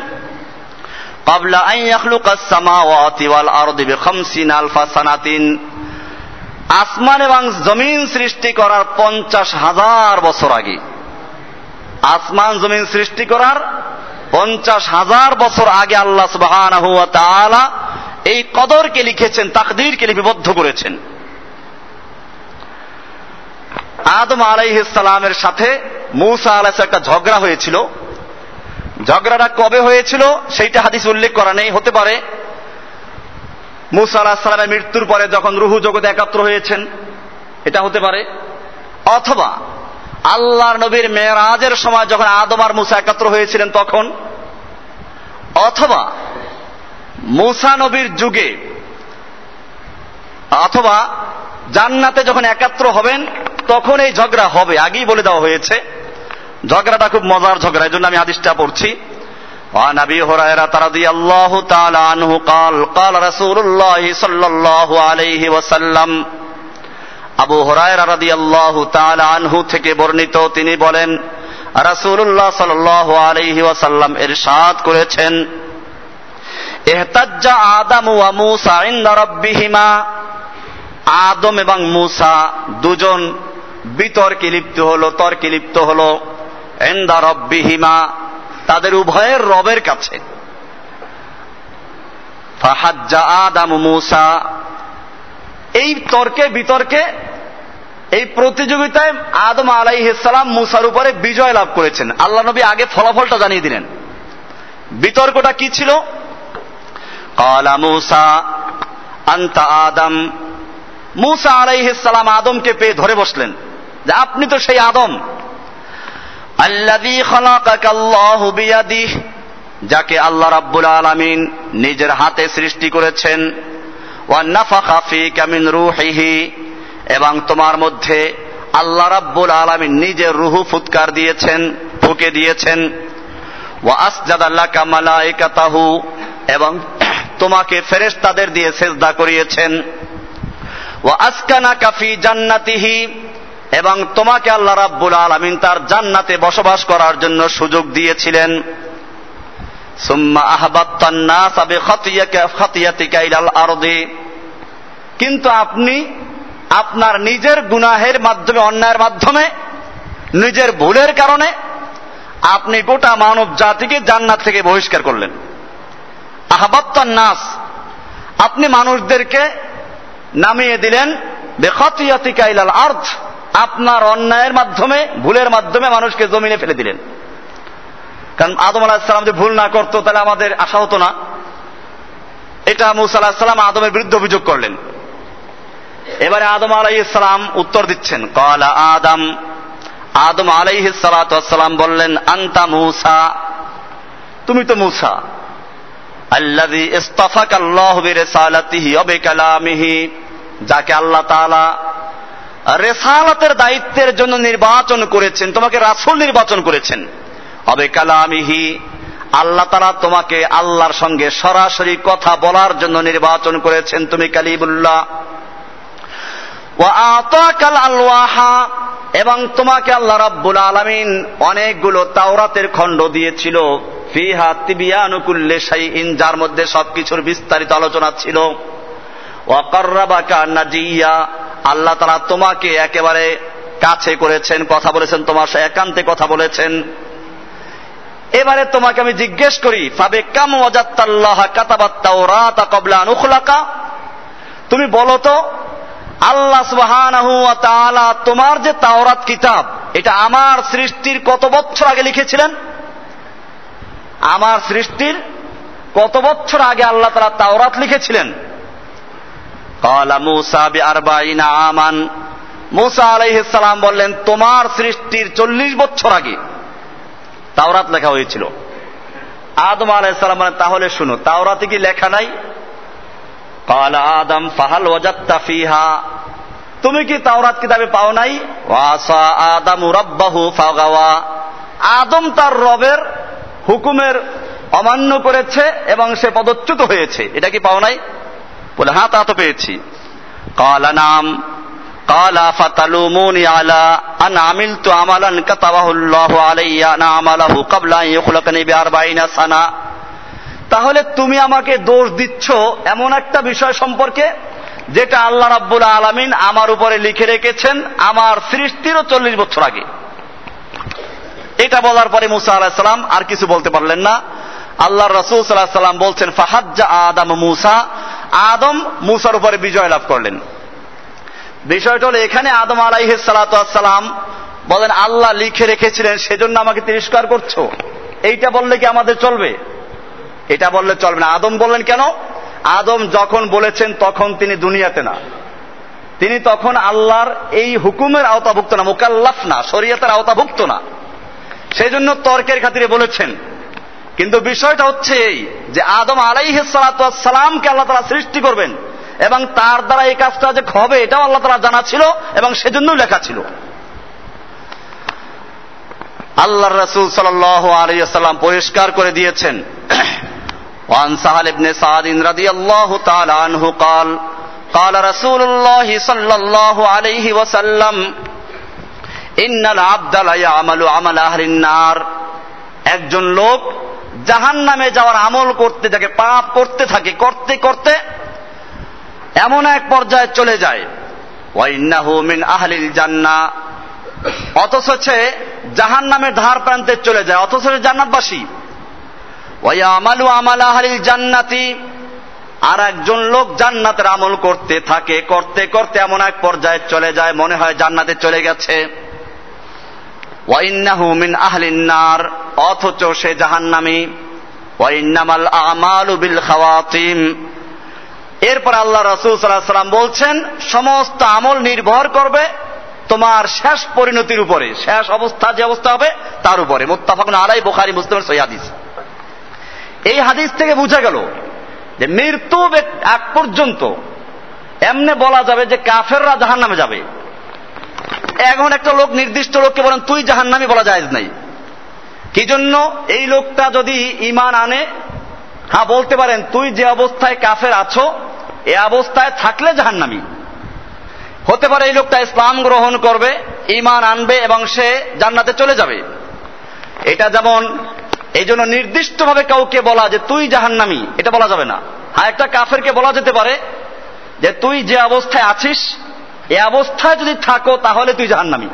قبل أن يخلق السماوات والأرض بخمسين ألف سنة আসমান এবং জমিন সৃষ্টি করার পঞ্চাশ হাজার বছর আগে আসমান জমিন সৃষ্টি করার পঞ্চাশ হাজার বছর আগে আল্লাহ সুবাহ এই কদরকে লিখেছেন, তাকদীরকে লিপিবদ্ধ করেছেন। আদম আলাইহিসালামের সাথে মৌসা আলাইস একটা ঝগড়া হয়েছিল। ঝগড়াটা কবে হয়েছিল সেইটা হাদিস উল্লেখ করা নেই, হতে পারে। মুসা আলাহ সালামের মৃত্যুর পরে যখন রুহু জগতে একাত্র হয়েছেন, এটা হতে পারে। অথবা আল্লাহর নবীর মেয়েরাজের সময় যখন আদম আর মুসা একাত্র হয়েছিলেন তখন অথবা মুসা নবীর যুগে অথবা জান্নাতে যখন একাত্র হবেন তখন এই ঝগড়া হবে আগেই বলে দেওয়া হয়েছে ঝগড়াটা খুব মজার ঝগড়া এই জন্য আমি আদিশটা পড়ছি وعن ابي هريره رضي الله تعالى عنه قال قال رسول الله صلى الله عليه وسلم আবু হুরায়রা রাদিয়াল্লাহু তাআলা আনহু থেকে বর্ণিত, তিনি বলেন, রাসূলুল্লাহ সাল্লাল্লাহু আলাইহি ওয়াসাল্লাম ইরশাদ করেছেন, ইহতাজ্জা আদম ওয়া মূসা ইনদা আদম এবং মূসা দুজন বিতর্কে লিপ্ত হলো, তর্কে লিপ্ত হলো, ইনদা রাব্বিহিমা। তাদের উভয়ের রবের কাছে। ফাহাজ্জা আদাম মুসা। এই তর্কে, বিতর্কে, এই প্রতিযোগিতায় আদম আলাইহিসালাম মুসার উপরে বিজয় লাভ করেছেন। আল্লাহ নবী আগে ফলাফলটা জানিয়ে দিলেন। বিতর্কটা কি ছিল? কালা মুসা, আন্তা আদম। মুসা আলাইহিসালাম আদমকে পেয়ে ধরে বসলেন যে আপনি তো সেই আদম। যাকে আল্লাহ রাব্বুল আলামিন নিজের হাতে সৃষ্টি করেছেন। এবং তোমার মধ্যে আল্লাহ রাব্বুল আলামিন নিজের রুহু ফুৎকার দিয়েছেন, ফুকে দিয়েছেন। ওয়া আসজাদা লাকা মালাইকাতাহু, এবং তোমাকে ফেরেশতাদের দিয়ে সেজদা করিয়েছেন। ওয়া আসকানাকা ফি জান্নাতিহি, এবং তোমাকে আল্লাহ রাব্বুল আলামিন তার জান্নাতে বসবাস করার জন্য সুযোগ দিয়েছিলেন সুম্মা আহবাত্তান নাস বিখাতিয়াকা খাতিয়াতিকা ইলাল আরদি কিন্তু আপনি আপনার নিজের গুনাহের মাধ্যমে, অন্যায়ের মাধ্যমে, নিজের ভুলের কারণে আপনি গোটা মানব জাতিকে জান্নাত থেকে বহিষ্কার করলেন। নাস আপনি মানুষদেরকে নামিয়ে দিলেন, বেখতিয়াতিকা আর্থ আপনার অন্যায়ের মাধ্যমে, ভুলের মাধ্যমে মানুষকে জমিনে ফেলে দিলেন। কারণ আদম আলাহিসাল্লাম যে ভুল না করতো, তাহলে আমাদের আশা হতো না। এটা মুসা আলাহিসাল্লাম আদমের বিরুদ্ধে অভিযোগ করলেন। এবারে আদম আলাই ইসলাম উত্তর দিচ্ছেন। কলা আদম আদম আলাইহ সালাম বললেন, আন্তা মুসা, তুমি তো মুসা। আল্লাযী ইস্তাফাক আল্লাহু বিরিসালাতিহি ওয়া বিকালামিহি, যাকে আল্লাহ তাআলা রেসালাতের দায়িত্বের জন্য নির্বাচন করেছেন, তোমাকে রাসূল নির্বাচন করেছেন। অবে কালামিহি। আল্লাহ তারা তোমাকে আল্লাহর সঙ্গে সরাসরি কথা বলার জন্য নির্বাচন করেছেন, তুমি কালিবুল্লাহ এবং তোমাকে আল্লাহ রাব্বুল আলামিন অনেকগুলো তাওরাতের খণ্ড দিয়েছিল। ফিহা তিবিয়ানুকুল্লে সাই ইন যার মধ্যে সবকিছুর বিস্তারিত আলোচনা ছিল। ওয়াকাররাবাকা নাজিয়া, আল্লাহ তারা তোমাকে একেবারে কাছে করেছেন, কথা বলেছেন, তোমার একান্তে কথা বলেছেন। এবারে তোমাকে আমি জিজ্ঞেস করি, ফাবে কাম ওয়াজাত্তাল্লাহ কাতাবাত তাওরাত ক্বাবলা আন উখলাকা? তুমি বলো তো, আল্লাহ সুবহানাহু তোমার যে তাওরাত কিতাব, এটা আমার সৃষ্টির কত বছর আগে লিখেছিলেন? আমার সৃষ্টির কত বছর আগে আল্লাহ তাআলা তাওরাত লিখেছিলেন? মুসা বি আমান। মুসা আলাইহিস সালাম বললেন, তোমার সৃষ্টির চল্লিশ বছর আগে। তাওরাত লেখা হয়েছিল। আদম আলাইসালাম মানে তাহলে শুনো, তাওরাতে কি লেখা নাই? আদম ফাহাল ফিহা। তুমি কি তাওরাত কিতাবে পাও নাই? আদম রব্বাহু ফাগাওয়া। আদম তার রবের হুকুমের অমান্য করেছে এবং সে পদচ্যুত হয়েছে। এটা কি পাও নাই? বলে হ্যাঁ তা তো পেয়েছি। কালা নাম قال فتلوموني على أن عملت عملا كتبه الله علي أنا عمله قبل أن يخلقني بأربعين سنة তাহলে তুমি আমাকে দোষ দিচ্ছ এমন একটা বিষয় সম্পর্কে যেটা আল্লাহ রাব্বুল আলমিন আমার উপরে লিখে রেখেছেন আমার সৃষ্টিরও চল্লিশ বছর আগে এটা বলার পরে মুসা আলাহিসাল্লাম আর কিছু বলতে পারলেন না আল্লাহ রসুল সাল্লাহ সাল্লাম বলছেন ফাহাজ্জা আদম মুসা আদম মুসার উপরে বিজয় লাভ করলেন বিষয়টা হলো, এখানে আদম আলাইহ সালাম বলেন, আল্লাহ লিখে রেখেছিলেন, সেজন্য আমাকে তিরস্কার করছ। এইটা বললে কি আমাদের চলবে? এটা বললে চলবে না। আদম বললেন কেন? আদম যখন বলেছেন, তখন তিনি দুনিয়াতে না। তিনি তখন আল্লাহর এই হুকুমের আওতাভুক্ত না, মোকাল্লাফ না, শরীয়তের আওতাভুক্ত না। সেই জন্য তর্কের খাতিরে বলেছেন। কিন্তু বিষয়টা হচ্ছে এই যে, আদম আলাইহ সালামকে আল্লাহ তারা সৃষ্টি করবেন। এবং তার দ্বারা এই কাজটা যে হবে এটাও আল্লাহ তারা জানা ছিল এবং সেজন্যই লেখা ছিল আল্লাহ রসুল সাল্লাম পরিষ্কার করে দিয়েছেন وعن سهل بن سعد رضي الله تعالى عنه قال قال رسول الله صلى الله عليه وسلم إن العبد لا يعمل عمل أهل النار একজন লোক জাহান নামে যাওয়ার আমল করতে থাকে পাপ করতে থাকে করতে করতে এমন এক পর্যায়ে চলে যায়। আহলিল জান্না। অথচ সে জাহান নামের ধার প্রান্তে চলে যায়, অথচ সে জান্নাতবাসী। আমালু আমাল আহলিল জান্নাতি। আর একজন লোক জান্নাতের আমল করতে থাকে, করতে করতে এমন এক পর্যায়ে চলে যায়, মনে হয় জান্নাতে চলে গেছে। মিন আহলিন নার। অথচ সে জাহান্নামী। ওয়াইন্নামাল আমালু বিল খাওয়াতিম। এরপর আল্লাহ রসুল সাল্লাহ সাল্লাম বলছেন, সমস্ত আমল নির্ভর করবে তোমার শেষ পরিণতির উপরে। শেষ অবস্থা যে অবস্থা হবে, তার উপরে। মুত্তাফাকুন আলাই বোখারি, মুসলিমের সই হাদিস। এই হাদিস থেকে বোঝা গেল যে মৃত্যু এক পর্যন্ত এমনে বলা যাবে যে কাফেররা জাহান নামে যাবে। এখন একটা লোক, নির্দিষ্ট লোককে বলেন, তুই জাহান নামে বলা যায় নাই। কি জন্য এই লোকটা যদি ইমান আনে হ্যাঁ বলতে পারেন, তুই যে অবস্থায় কাফের আছো এ অবস্থায় থাকলে জাহান্নামি। হতে পারে এই লোকটা ইসলাম গ্রহণ করবে ইমান আনবে এবং সে জান্নাতে চলে যাবে। এটা যেমন এই জন্য নির্দিষ্টভাবে কাউকে বলা যে তুই জাহান্নামি, এটা বলা যাবে না। হ্যাঁ একটা কাফেরকে বলা যেতে পারে যে তুই যে অবস্থায় আছিস, এ অবস্থায় যদি থাকো তাহলে তুই জাহান্নামি।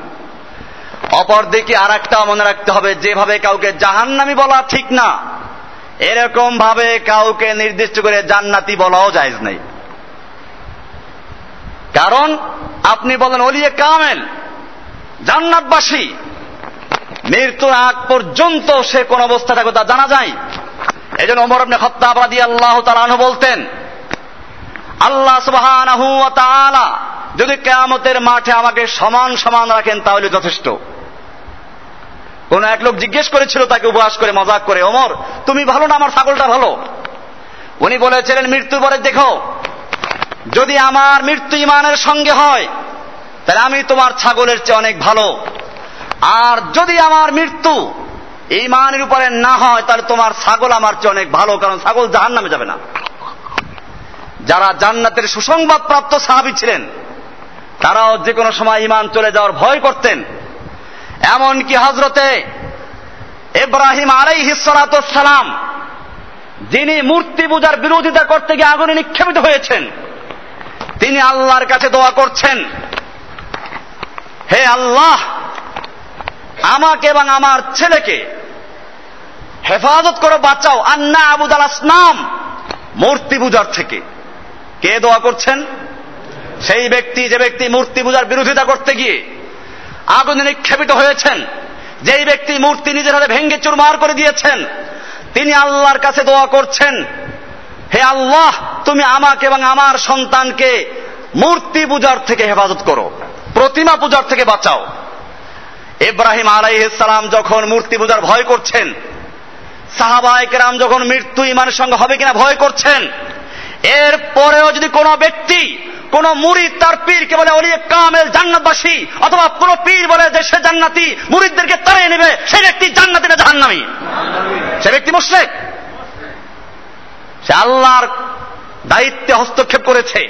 অপরদিকে আর একটা মনে রাখতে হবে, যেভাবে কাউকে জাহান্নামি বলা ঠিক না এরকম ভাবে কাউকে নির্দিষ্ট করে জান্নাতি বলাও জায়জ নেই। কারণ আপনি বলেন অলিয়ে কামেল, জান্নাতবাসী। মৃত্যুর আগ পর্যন্ত সে কোন অবস্থা থাকবে তা জানা যায়। এই জন্য অমর আপনি হত্যাবাদী আল্লাহ তালানু বলতেন, আল্লাহ তাআলা যদি কেয়ামতের মাঠে আমাকে সমান সমান রাখেন তাহলে যথেষ্ট। কোন এক লোক জিজ্ঞেস করেছিল তাকে উপহাস করে, মজাক করে অমর তুমি ভালো না? আমার ছাগলটা ভালো? উনি বলেছিলেন, মৃত্যুর পরে দেখো যদি আমার মৃত্যু ইমানের সঙ্গে হয়, তাহলে আমি তোমার ছাগলের চেয়ে অনেক ভালো। আর যদি আমার মৃত্যু ইমানের উপরে না হয়, তাহলে তোমার ছাগল আমার চেয়ে অনেক ভালো, কারণ ছাগল জাহান নামে যাবে না। যারা জান্নাতের সুসংবাদ প্রাপ্ত সাহাবি ছিলেন, তারাও যে কোনো সময় ইমান চলে যাওয়ার ভয় করতেন। এমনকি হজরতে এব্রাহিম আলাই সালাম, যিনি মূর্তি পূজার বিরোধিতা করতে গিয়ে আগুনে নিক্ষেপিত হয়েছেন তিনি আল্লাহর কাছে দোয়া করছেন। হে আল্লাহ, আমাকে এবং আমার ছেলেকে হেফাজত করো, বাঁচাও। আন্না আবুদ আল আসনাম, মূর্তি পূজার থেকে। কে দোয়া করছেন? সেই ব্যক্তি, যে ব্যক্তি মূর্তি পূজার বিরোধিতা করতে গিয়ে আগুনে নিক্ষেপিত হয়েছেন, যেই ব্যক্তি মূর্তি নিজের হাতে ভেঙ্গে চুরমার করে দিয়েছেন, তিনি আল্লাহর কাছে দোয়া করছেন। হে আল্লাহ, তুমি আমাকে এবং আমার সন্তানকে মূর্তি পূজার থেকে হেফাজত করো, প্রতিমা পূজার থেকে বাঁচাও। ইব্রাহিম আলাইসালাম যখন মূর্তি পূজার ভয় করছেন সাহাবায়কেরাম যখন মৃত্যু ইমানের সঙ্গে হবে কিনা ভয় করছেন, এর পরেও যদি কোনো ব্যক্তি, কোন মুড়ি তার পীরকে বলে, অলি কামেল জান্নাতবাসী অথবা কোন পীর বলে যে সে জান্নাতি, মুরিদদেরকে তাড়িয়ে নেবে, সে ব্যক্তি জান্নাতি না জাহান্নামি। সে ব্যক্তি মুশ্রেক। সে আল্লাহর দায়িত্বে হস্তক্ষেপ করেছে।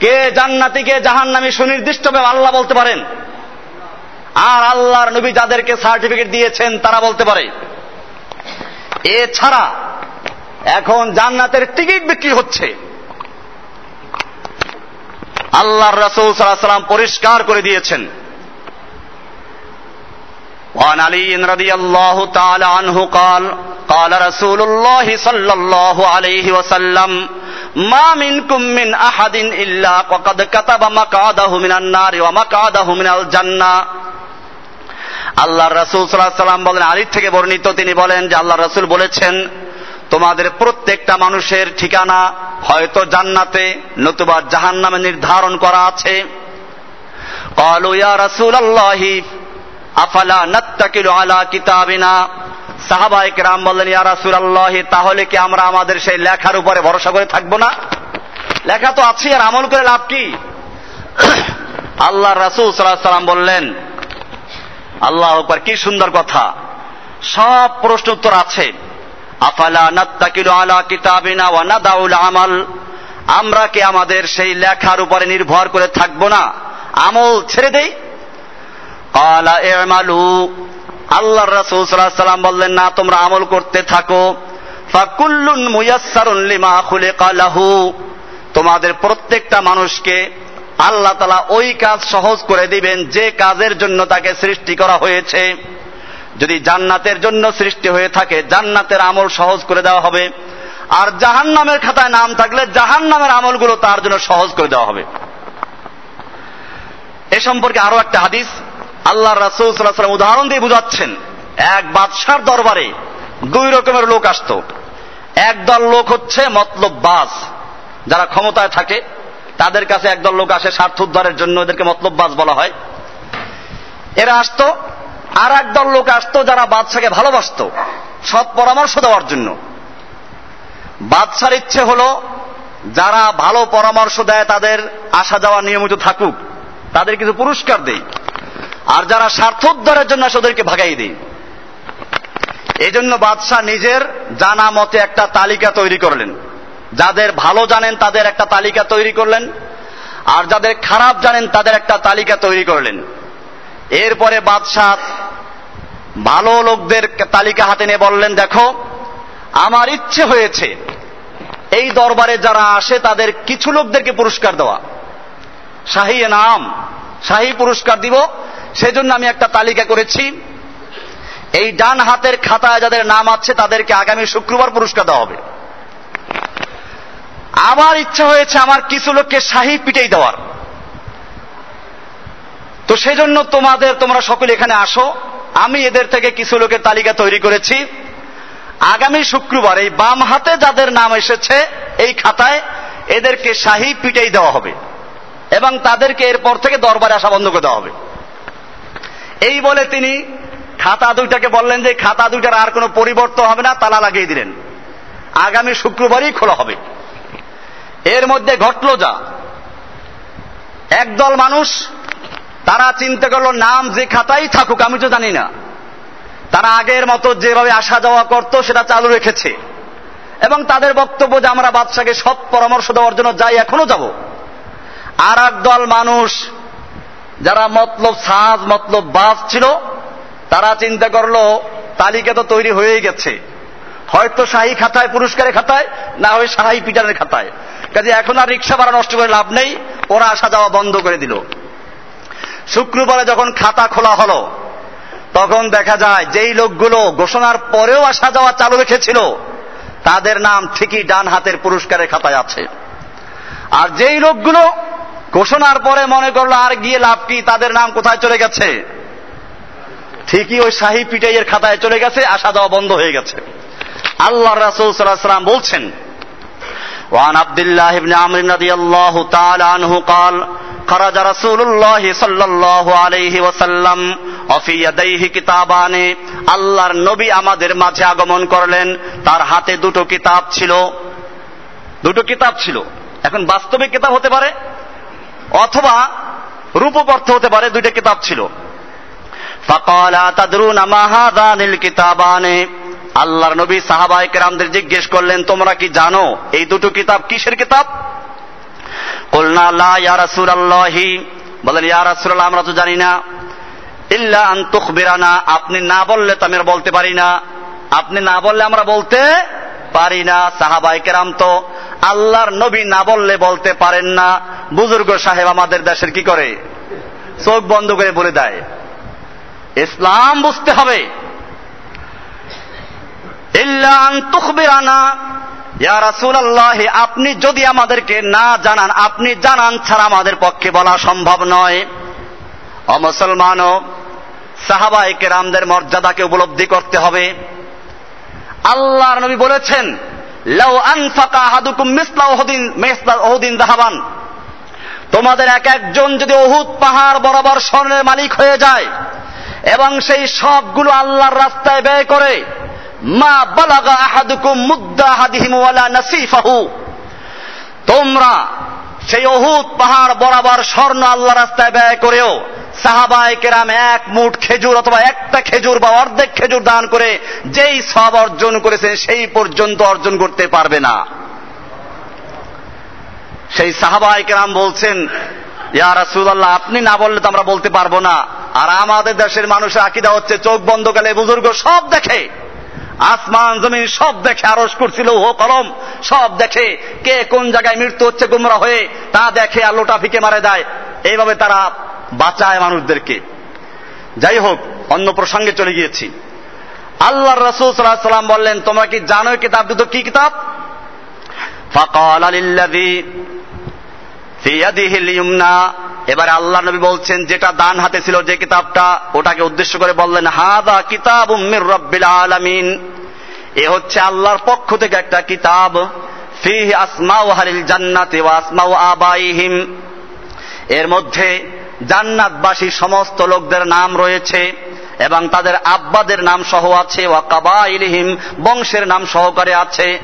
কে জান্নাতি, কে জাহান্নামি সুনির্দিষ্টভাবে আল্লাহ বলতে পারেন? আর আল্লাহর নবী যাদেরকে সার্টিফিকেট দিয়েছেন, তারা বলতে পারে। এছাড়া এখন জান্নাতের টিকিট বিক্রি হচ্ছে। আল্লাহর রসুল সাল্লাম পরিষ্কার করে দিয়েছেন। وعن علي رضي الله تعالى عنه قال قال رسول الله صلى الله عليه وسلم ما منكم من أحد إلا وقد كتب مقعده من النار ومقعده من الجنة আল্লাহ রসুল সাল্লাহ সাল্লাম বলেন আলীর থেকে বর্ণিত তিনি বলেন যে আল্লাহ রসুল বলেছেন তোমাদের প্রত্যেকটা মানুষের ঠিকানা হয়তো জান্নাতে নতুবা জাহান নামে নির্ধারণ করা আছে قالوا يا رسول الله আফালা নাত্তাকিলু আলা কিতাবিনা? সাহাবায়ে কেরাম বললেন, ইয়া রাসূলুল্লাহ, তাহলে কি আমরা আমাদের সেই লেখার উপরে ভরসা করে থাকব না? লেখা তো আছে, আর আমল করে লাভ কি? (clears throat) আল্লাহ রাসূল সাল্লাল্লাহু সাল্লাম বললেন আল্লাহ আকবার কি সুন্দর কথা। সব প্রশ্ন উত্তর আছে। আফালা নাত্তাকিলু আলা কিতাবিনা ওয়া নাদাউল আমাল। আমরা কি আমাদের সেই লেখার উপরে নির্ভর করে থাকব না? আমল ছেড়ে দেই? আল্লাহ রাসূল সাল্লাম বললেন, না, তোমরা আমল করতে থাকো। ফাকুল্লুন মুয়াসসারুন লিমা খুলিকা লাহু। তোমাদের প্রত্যেকটা মানুষকে আল্লাহ তালা ওই কাজ সহজ করে দিবেন, যে কাজের জন্য তাকে সৃষ্টি করা হয়েছে। যদি জান্নাতের জন্য সৃষ্টি হয়ে থাকে, জান্নাতের আমল সহজ করে দেওয়া হবে। আর জাহান নামের খাতায় নাম থাকলে জাহান নামের আমলগুলো তার জন্য সহজ করে দেওয়া হবে। এ সম্পর্কে আরও একটা হাদিস। আল্লাহ রাসুল উদাহরণ দিয়ে বুঝাচ্ছেন, এক বাদশার দরবারে দুই রকমের লোক আসত। একদল লোক হচ্ছে মতলব বাস যারা ক্ষমতায় থাকে, তাদের কাছে একদল লোক আসে স্বার্থ উদ্ধারের জন্য, এদেরকে মতলব বাস বলা হয়। এরা আসতো আর একদল লোক আসতো যারা বাদশাকে ভালোবাসত, সৎ পরামর্শ দেওয়ার জন্য। বাদশার ইচ্ছে হলো, যারা ভালো পরামর্শ দেয় তাদের আসা যাওয়া নিয়মিত থাকুক, তাদের কিছু পুরস্কার দেই। আর যারা স্বার্থ উদ্ধারের জন্য আসে ওদেরকে ভাগাই দেই। এই জন্য বাদশাহ নিজের জানা মতে একটা তালিকা তৈরি করলেন। যাদের ভালো জানেন তাদের একটা তালিকা তৈরি করলেন, আর যাদের খারাপ জানেন তাদের একটা তালিকা তৈরি করলেন। এরপরে বাদশাহ ভালো লোকদের তালিকা হাতে নিয়ে বললেন, দেখো, আমার ইচ্ছে হয়েছে এই দরবারে যারা আসে তাদের কিছু লোকদেরকে পুরস্কার দেওয়া। শাহী নাম শাহী পুরস্কার দিব সেজন্য আমি একটা তালিকা করেছি। এই ডান হাতের খাতায় যাদের নাম আছে, তাদেরকে আগামী শুক্রবার পুরস্কার দেওয়া হবে। আমার ইচ্ছা হয়েছে আমার কিছু লোককে শাহী পিটেই দেওয়ার। তো সেজন্য তোমাদের, তোমরা সকলে এখানে আসো। আমি এদের থেকে কিছু লোকের তালিকা তৈরি করেছি। আগামী শুক্রবার এই বাম হাতে যাদের নাম এসেছে, এই খাতায় এদেরকে শাহী পিটেই দেওয়া হবে। এবং তাদেরকে এরপর থেকে দরবারে আসা বন্ধ করে দেওয়া হবে। এই বলে তিনি খাতা দুইটাকে বললেন যে খাতা দুইটার আর কোনো পরিবর্তন হবে না, তালা লাগিয়ে দিলেন। আগামী শুক্রবারই খোলা হবে। এর মধ্যে ঘটল যা। একদল মানুষ, তারা চিন্তা করল, নাম যে খাতাই থাকুক, আমি তো জানি না। তারা আগের মতো যেভাবে আসা যাওয়া করতো, সেটা চালু রেখেছে। এবং তাদের বক্তব্য যে আমরা বাদশাকে সৎ পরামর্শ দেওয়ার জন্য যাই, এখনও যাব। আর দল মানুষ যারা মতলব সাজ, মতলব বাস ছিল, তারা চিন্তা করল, তালিকা তো তৈরি হয়েই গেছে। হয়তো শাহী খাতায় পুরস্কারের খাতায়, না হয় শাহী পিটারের খাতায়। কাজে এখন আর রিক্সা ভাড়া নষ্ট করে লাভ নেই, ওরা আসা যাওয়া বন্ধ করে দিল। শুক্রবারে যখন খাতা খোলা হলো, তখন দেখা যায়, যেই লোকগুলো ঘোষণার পরেও আসা যাওয়া চালু রেখেছিল, তাদের নাম ঠিকই ডান হাতের পুরস্কারের খাতায় আছে। আর যেই লোকগুলো ঘোষণার পরে মনে করলো আর গিয়ে লাভ কি তাদের নাম কোথায় চলে গেছে ঠিকই ওই শাহী পিটাইয়ের খাতায় চলে গেছে আসা যাওয়া বন্ধ হয়ে গেছে আল্লাহ রাসুল সাল্লাহ সাল্লাম বলছেন وعن عبد الله بن عمرو رضي الله تعالى عنه قال خرج رسول الله صلى الله عليه وسلم وفي يديه كتابان আল্লাহর নবী আমাদের মাঝে আগমন করলেন তার হাতে দুটো কিতাব ছিল দুটো কিতাব ছিল এখন বাস্তবিক কিতাব হতে পারে অথবা রূপক অর্থ হতে পারে, দুইটা কিতাব ছিল। আল্লাহর নবী সাহাবায়ে কেরামদের জিজ্ঞেস করলেন, তোমরা কি জানো এই দুটো কিতাব কিসের কিতাব? বলেন আমরা তো জানি না। ইল্লা আন তুখবিরানা, আপনি না বললে তো আমি বলতে পারি না। আপনি না বললে আমরা বলতে পারি না। সাহাবায়ে কেরাম তো আল্লাহর নবী না বললে বলতে পারেন না। বুজুর্গ সাহেব আমাদের দেশের কি করে? চোখ বন্ধ করে বলে দেয়, ইসলাম বুঝতে হবে। আপনি যদি আমাদেরকে না জানান, আপনি জানান ছাড়া আমাদের পক্ষে বলা সম্ভব নয়। অমুসলমানও সাহাবাই কেরামদের মর্যাদাকে উপলব্ধি করতে হবে। আল্লাহর নবী বলেছেন হাদুকুম মিসলা মিসলা দাহাবান। তোমাদের এক একজন যদি অহুদ পাহাড় বরাবর স্বর্ণের মালিক হয়ে যায়, এবং সেই সবগুলো আল্লাহর রাস্তায় ব্যয় করে, মা বালাগা আহাদুকুম মুদ্দা হাদিহিম নাসিফাহু। তোমরা সেই অহুদ পাহাড় বরাবর স্বর্ণ আল্লাহ রাস্তায় ব্যয় করেও সাহাবায় কেরাম এক মুঠ খেজুর অথবা একটা খেজুর বা অর্ধেক খেজুর দান করে যেই সব অর্জন করেছেন, সেই পর্যন্ত অর্জন করতে পারবে না। সেই সাহাবায় কেরাম বলছেন, ইয়া রাসূলুল্লাহ, আপনি না বললে তো আমরা বলতে পারব না। আর আমাদের দেশের মানুষের আকিদা হচ্ছে, চোখ বন্ধ গেলে বুজুর্গ সব দেখে, আসমান, জমিন সব দেখে আরস করছিল ও কলম সব দেখে, কে কোন জায়গায় মৃত্যু হচ্ছে, গুমরা হয়ে তা দেখে আর লোটা ফিকে মারে দেয়। এইভাবে তারা বাঁচায় মানুষদেরকে। যাই হোক, অন্য প্রসঙ্গে চলে গিয়েছি। আল্লাহ রসুল সাল্লাহ সাল্লাম বললেন, তোমরা কি জানো কিতাব? দুটো কি কিতাব? ফাকাল ইয়ুমনা এবারে আল্লাহ নবী বলছেন, যেটা দান হাতে ছিল যে কিতাবটা, ওটাকে উদ্দেশ্য করে বললেন, হাদা কিতাব মির রব্বিল আলামিন। এ হচ্ছে আল্লাহর পক্ষ থেকে একটা কিতাব, ফিহি আসমাউ হালিল জান্নাতি ওয়া আসমাউ আবাইহিম। এর মধ্যে জান্নাতবাসী সমস্ত লোকদের নাম রয়েছে এবং তাদের আব্বাদের নাম সহ আছে, ওয়া কাবাইলিহিম, বংশের নাম সহকারে আছে।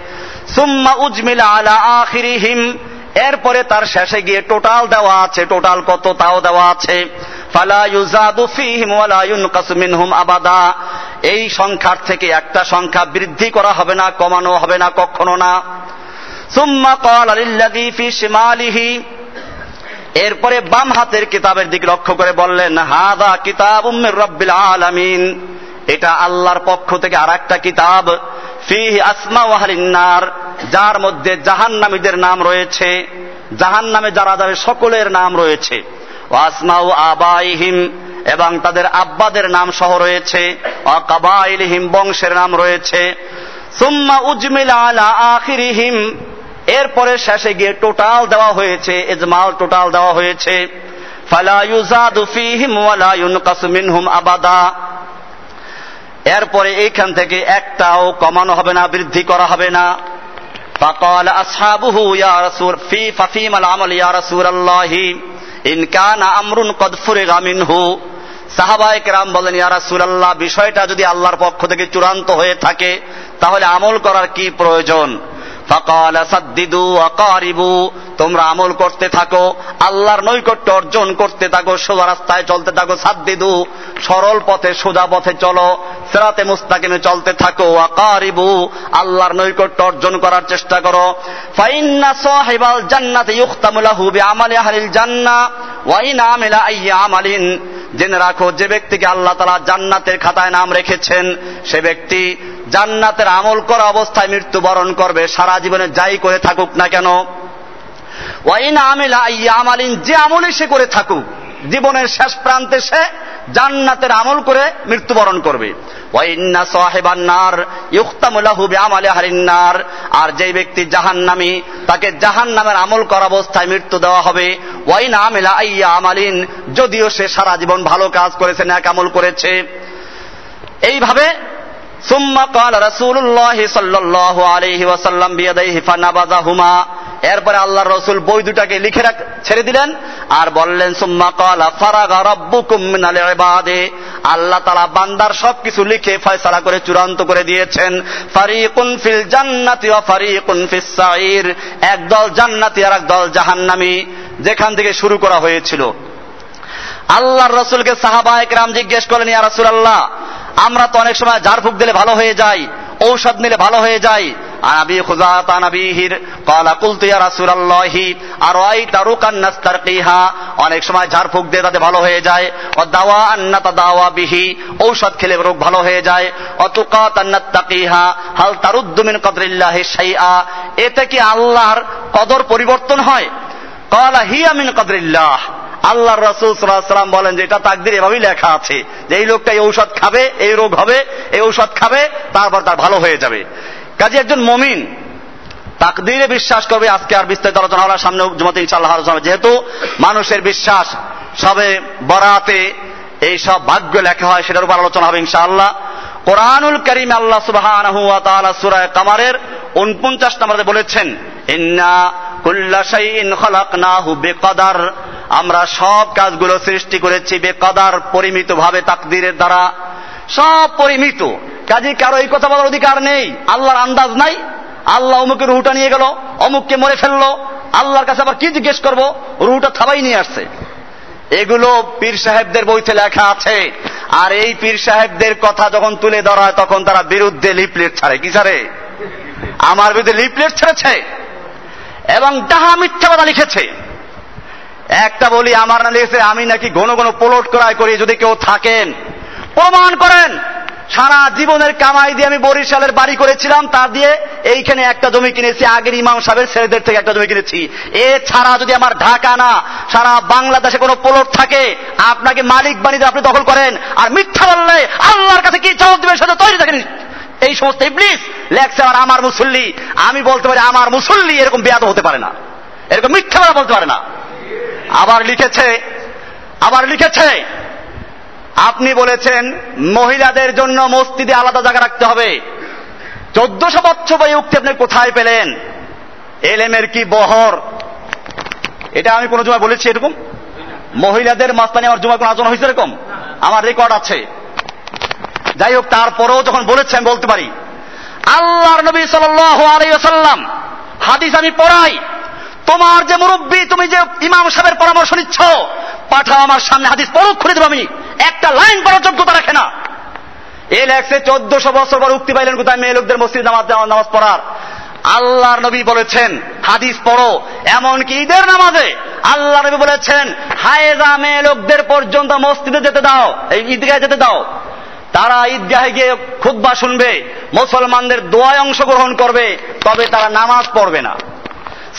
সুম্মা উজমিলা আলা আখিরিহিম, এরপরে তার শেষে গিয়ে টোটাল দেওয়া আছে। টোটাল কত? তাও দেওয়া আছে। আবাদা। এই সংখ্যার থেকে একটা সংখ্যা বৃদ্ধি করা হবে না, কমানো হবে না, কখনো না। সুম্মা ক্বালা লিল্লাযী ফি শিমালিহি এরপরে বাম হাতের কিতাবের দিকে লক্ষ্য করে বললেন, হাদা কিতাব উম্মের রব্বিল আলামিন। এটা আল্লাহর পক্ষ থেকে আর একটা কিতাব, ফিহি আসমা যার মধ্যে জাহান্নামীদের নাম রয়েছে জাহান নামে যারা যাবে সকলের নাম রয়েছে। ওয়াসমাউ আবাইহিম এবং তাদের আব্বাদের নাম সহ রয়েছে অকাবাইলহিম বংশের নাম রয়েছে। সুম্মা উজমিল আলা আখিরিহিম। এরপরে শেষে গিয়ে টোটাল দেওয়া হয়েছে ইজমাল টোটাল দেওয়া হয়েছে ফালা ইউজাদু ফিহিম ওয়ালা ইউনকাসু মিনহুম আবাদা এরপরে এইখান থেকে একটাও কমানো হবে না বৃদ্ধি করা হবে না فقال أصحابه يا رسول في ففيما العمل يا رسول الله إن كان أمر قد فرغ منه সাহাবায়ে কেরাম বলেন ইয়া রাসূলুল্লাহ বিষয়টা যদি আল্লাহর পক্ষ থেকে চূড়ান্ত হয়ে থাকে তাহলে আমল করার কি প্রয়োজন ফাকাল সাদ্দিদু আকারিবু তোমরা আমল করতে থাকো, আল্লাহর নৈকট্য অর্জন করতে থাকো, সোজা রাস্তায় চলতে থাকো, সাদ্দিদু। সরল পথে, সোজা পথে চলো, সেরাতে মুস্তাকিমে চলতে থাকো আকারিবু আল্লাহর নৈকট্য অর্জন করার চেষ্টা করো। ফাইন্না সাহিবাল জান্নাতে ইউখতামু লাহু বিআমালি আহলিল জান্নাহ ওয়া আমিলা আইয়া আমালিন। জেনে রাখো, যে ব্যক্তিকে আল্লাহ তালা জান্নাতের খাতায় নাম রেখেছেন, সে ব্যক্তি জান্নাতের আমল করা অবস্থায় মৃত্যুবরণ করবে, সারা জীবনে যাই করে থাকুক না কেন। আমালিন, যে আমলে সে করে থাকুক, জীবনের শেষ প্রান্তে সে জান্নাতের আমল করে মৃত্যুবরণ করবে। সাহেবান্নার হারিন্নার আর যে ব্যক্তি জাহান্নামী, তাকে জাহান্নামের আমল করা অবস্থায় মৃত্যু দেওয়া হবে। ওয়াইন আইয়া আমালিন যদিও সে সারা জীবন ভালো কাজ করেছে না আমল করেছে। এইভাবে সুম্মা কাল রসুল্লাহ সাল্লাহ আলহি ওয়াসাল্লাম বিয়াদাইহি হুমা এরপরে আল্লাহ রসুল বই দুটাকে লিখে রাখ ছেড়ে দিলেন, আর বললেন, সুম্মা কালা ফারাগা রব্বুকুম মিনাল ইবাদে। আল্লাহ তাআলা বান্দার সবকিছু লিখে ফয়সালা করে চূড়ান্ত করে দিয়েছেন, ফারিকুন ফিল জান্নাতি ওয়া ফারিকুন ফিস সাইর। একদল জান্নাতি আর একদল জাহান্নামী, যেখান থেকে শুরু করা হয়েছিল। আল্লাহর রসুলকে সাহাবা একরাম জিজ্ঞেস করলেন, ইয়া রাসূলুল্লাহ, আমরা তো অনেক সময় ঝাড়ফুঁক দিলে ভালো হয়ে যাই, ঔষধ নিলে ভালো হয়ে যায় আনাবি খুজাত আনাবিহির কলা কুলতু ইয়া রাসূলুল্লাহি আরাইতা রুকান নাস্তারকিহা অনেক সময় ঝাড়ফুঁক দিয়ে তাতে ভালো হয়ে যায়। ও দাওয়া আন্না দাওয়া বিহি, ঔষধ খেলে রোগ ভালো হয়ে যায়। অতুকাত আন্নাত্তাকিহা হাল তারুদ্দু মিন কদরিল্লাহি শাইআ। এতে কি আল্লাহর কদর পরিবর্তন হয়। কলা হিয়া মিন কদরিল্লাহ। আল্লাহর রসুল সাল্লাম বলেন যে, এটা তাকদির এভাবেই লেখা আছে। যে এই লোকটা এই ঔষধ খাবে, এই রোগ হবে, এই ঔষধ খাবে, তারপর তার ভালো হয়ে যাবে। কাজে একজন মমিন। তাকদিরে বিশ্বাস করবে আজকে আর বিস্তারিত আলোচনা হওয়ার সামনে জমাতে ইনশাল্লাহ আলোচনা যেহেতু মানুষের বিশ্বাস সবে বরাতে এই সব ভাগ্য লেখা হয়, সেটার উপর আলোচনা হবে ইনশাআল্লাহ। কোরআনুল করিম আল্লাহ সুবহানাহু ওয়া তাআলা সূরা কামারের 49 নম্বরে বলেছেন বিকদার। আমরা সব কাজগুলো সৃষ্টি করেছি বেকদার পরিমিত ভাবে তাকদিরের দ্বারা। সব পরিমিত। কাজে কারও এই কথা বলার অধিকার নেই। আল্লাহর আন্দাজ নাই। আল্লাহ অমুকের রুহুটা নিয়ে গেল, অমুককে মরে ফেলল। আল্লাহর কাছে আবার কি জিজ্ঞেস করব? রুহুটা থাবাই নিয়ে আসছে। এগুলো পীর সাহেবদের বইতে লেখা আছে। আর এই পীর সাহেবদের কথা যখন তুলে ধরা হয়, তখন তারা বিরুদ্ধে লিপলেট ছাড়ে। কি ছাড়ে? আমার বিরুদ্ধে লিপলেট ছেড়েছে। এবং ডাহা কথা লিখেছে। একটা বলি, আমার না লিখেছে, আমি নাকি ঘন ঘন পোলট ক্রয় করি, যদি কেউ থাকেন। প্রমাণ করেন। সারা জীবনের কামাই দিয়ে আমি বরিশালের বাড়ি করেছিলাম, তা দিয়ে এইখানে একটা জমি কিনেছি, আগের ইমাম সাহেবের ছেলেদের থেকে একটা জমি কিনেছি। এ ছাড়া যদি আমার ঢাকা না, সারা বাংলাদেশে কোনো প্লট থাকে, আপনাকে মালিক বাণিজ্য আপনি দখল করেন। আর মিথ্যা বললে আল্লাহর কাছে কি জবাব দেবেন সেটা তৈরি থাকেন এই সমস্ত ইবলিস আর আমার মুসল্লি। আমি বলতে পারি আমার মুসল্লি এরকম বেয়াদ হতে পারে না। এরকম মিথ্যা বলা বলতে পারে না। আবার লিখেছে আবার লিখেছে আপনি বলেছেন মহিলাদের জন্য মসজিদে আলাদা জায়গা রাখতে হবে। চোদ্দশো বছর বই উক্তি আপনি কোথায় পেলেন? এলেমের কি বহর? এটা আমি কোনো জমায় বলেছি এরকম? মহিলাদের মাস্তানি আমার জমায় কোনো আলোচনা হয়েছে এরকম? আমার রেকর্ড আছে। যাই হোক, তারপরেও যখন বলেছে, আমি বলতে পারি। আল্লাহর নবী সাল্লাম হাদিস আমি পড়াই। তোমার যে মুরব্বী, তুমি যে ইমাম সাহেবের পরামর্শ নিচ্ছ, পাঠাও আমার সামনে হাদিস পড়ুক, খুলে দেবো আমি। একটা লাইন পড়ার যোগ্যতা রাখে না। এ লেখছে চোদ্দশো বছর পর উক্তি পাইলেন কোথায়? মেয়ে লোকদের মসজিদ নামাজ নামাজ পড়ার। আল্লাহর নবী বলেছেন, হাদিস পড়ো, এমনকি ঈদের নামাজে আল্লাহ নবী বলেছেন হায়েজা মেয়ে লোকদের পর্যন্ত মসজিদে যেতে দাও, এই ঈদগাহে যেতে দাও। তারা ঈদগাহে গিয়ে খুদ্া শুনবে, মুসলমানদের দোয়ায় অংশগ্রহণ করবে, তবে তারা নামাজ পড়বে না।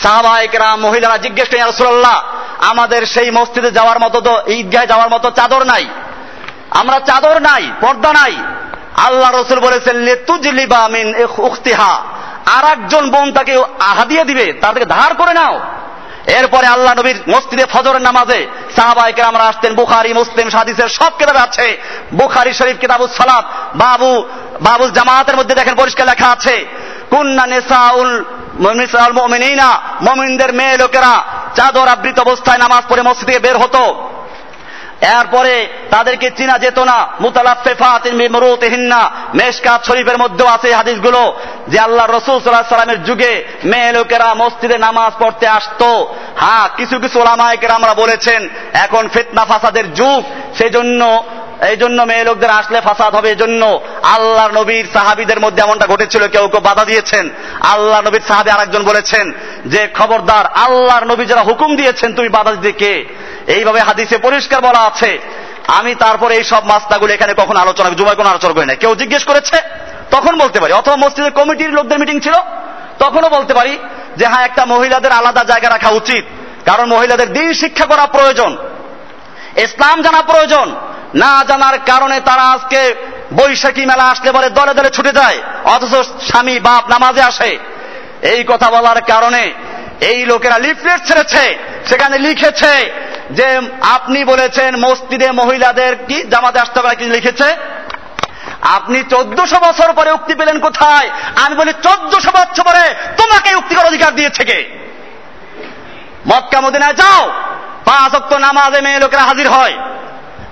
সাহাবাহিকরা মহিলারা জিজ্ঞেস করেন রসুল্লাহ আমাদের সেই মসজিদে যাওয়ার মতো তো, ঈদগাহে যাওয়ার মতো চাদর নাই? আমরা চাদর নাই, পর্দা নাই। আল্লাহ রসুল বলেছেন, লেতুজলিবা মিন উখতিহা। আর একজন বোন তাকে হাদিয়ে দিবে, তাদেরকে ধার করে নাও। এরপরে আল্লাহ নবীর মসজিদে ফজরের নামাজে সাহাবাইকে আমরা আসতেন, বুখারি, মুসলিম সাদিসের সব কিতাবে আছে। বুখারি শরীফ কিতাবুল সালাত, বাবু, বাবুল জামাতের মধ্যে দেখেন পরিষ্কার লেখা আছে, কুন্না নেসাউল মমিনদের মেয়ে লোকেরা চাদর আবৃত অবস্থায় নামাজ পড়ে মসজিদে বের হতো। এরপরে তাদেরকে চিনা যেত না। মুতালাফেফাতিহিন্না মেশকাত শরীফের মধ্যেও আছে হাদিসগুলো যে আল্লাহ রসুল সাল্লাহ সাল্লামের যুগে মেয়ে লোকেরা মসজিদে নামাজ পড়তে আসতো। হ্যাঁ কিছু কিছু ওলামায়কেরা আমরা বলেছেন, এখন ফিতনা ফাসাদের যুগ, সেজন্য এই জন্য মেয়ে লোকদের আসলে ফাসাদ হবে এই জন্য আল্লাহ নবীর সাহাবিদের মধ্যে এমনটা ঘটেছিল, কেউ কেউ বাধা দিয়েছেন। আল্লাহ নবীর সাহাবি আরেকজন বলেছেন যে, খবরদার, আল্লাহর নবী যারা হুকুম দিয়েছেন, তুমি বাধা দিতে কে? এইভাবে হাদিসে পরিষ্কার বলা আছে। আমি তারপরে এই সব মাস্তাগুলো এখানে কখন আলোচনা, জুমায় কোনো আলোচনা করি না কেউ জিজ্ঞেস করেছে, তখন বলতে পারি। অথবা মসজিদের কমিটির লোকদের মিটিং ছিল, তখনও বলতে পারি যে হ্যাঁ একটা মহিলাদের আলাদা জায়গা রাখা উচিত। কারণ মহিলাদের দিন শিক্ষা করা প্রয়োজন, ইসলাম জানা প্রয়োজন না জানার কারণে তারা আজকে বৈশাখী মেলা আসলে পরে দলে দলে ছুটে যায়, অথচ স্বামী বাপ নামাজে আসে। এই কথা বলার কারণে এই লোকেরা লিফলেট ছেড়েছে, সেখানে লিখেছে যে আপনি বলেছেন মসজিদে মহিলাদের কি জামাতে আসতে হবে কি লিখেছে? আপনি চোদ্দশো বছর পরে উক্তি পেলেন কোথায়? আমি বলি চোদ্দশো বছর পরে তোমাকে উক্তি করার অধিকার দিয়েছে কে? মক্কা মদিনায় যাও, পাঁচ অক্ট নামাজে মেয়ে লোকেরা হাজির হয়।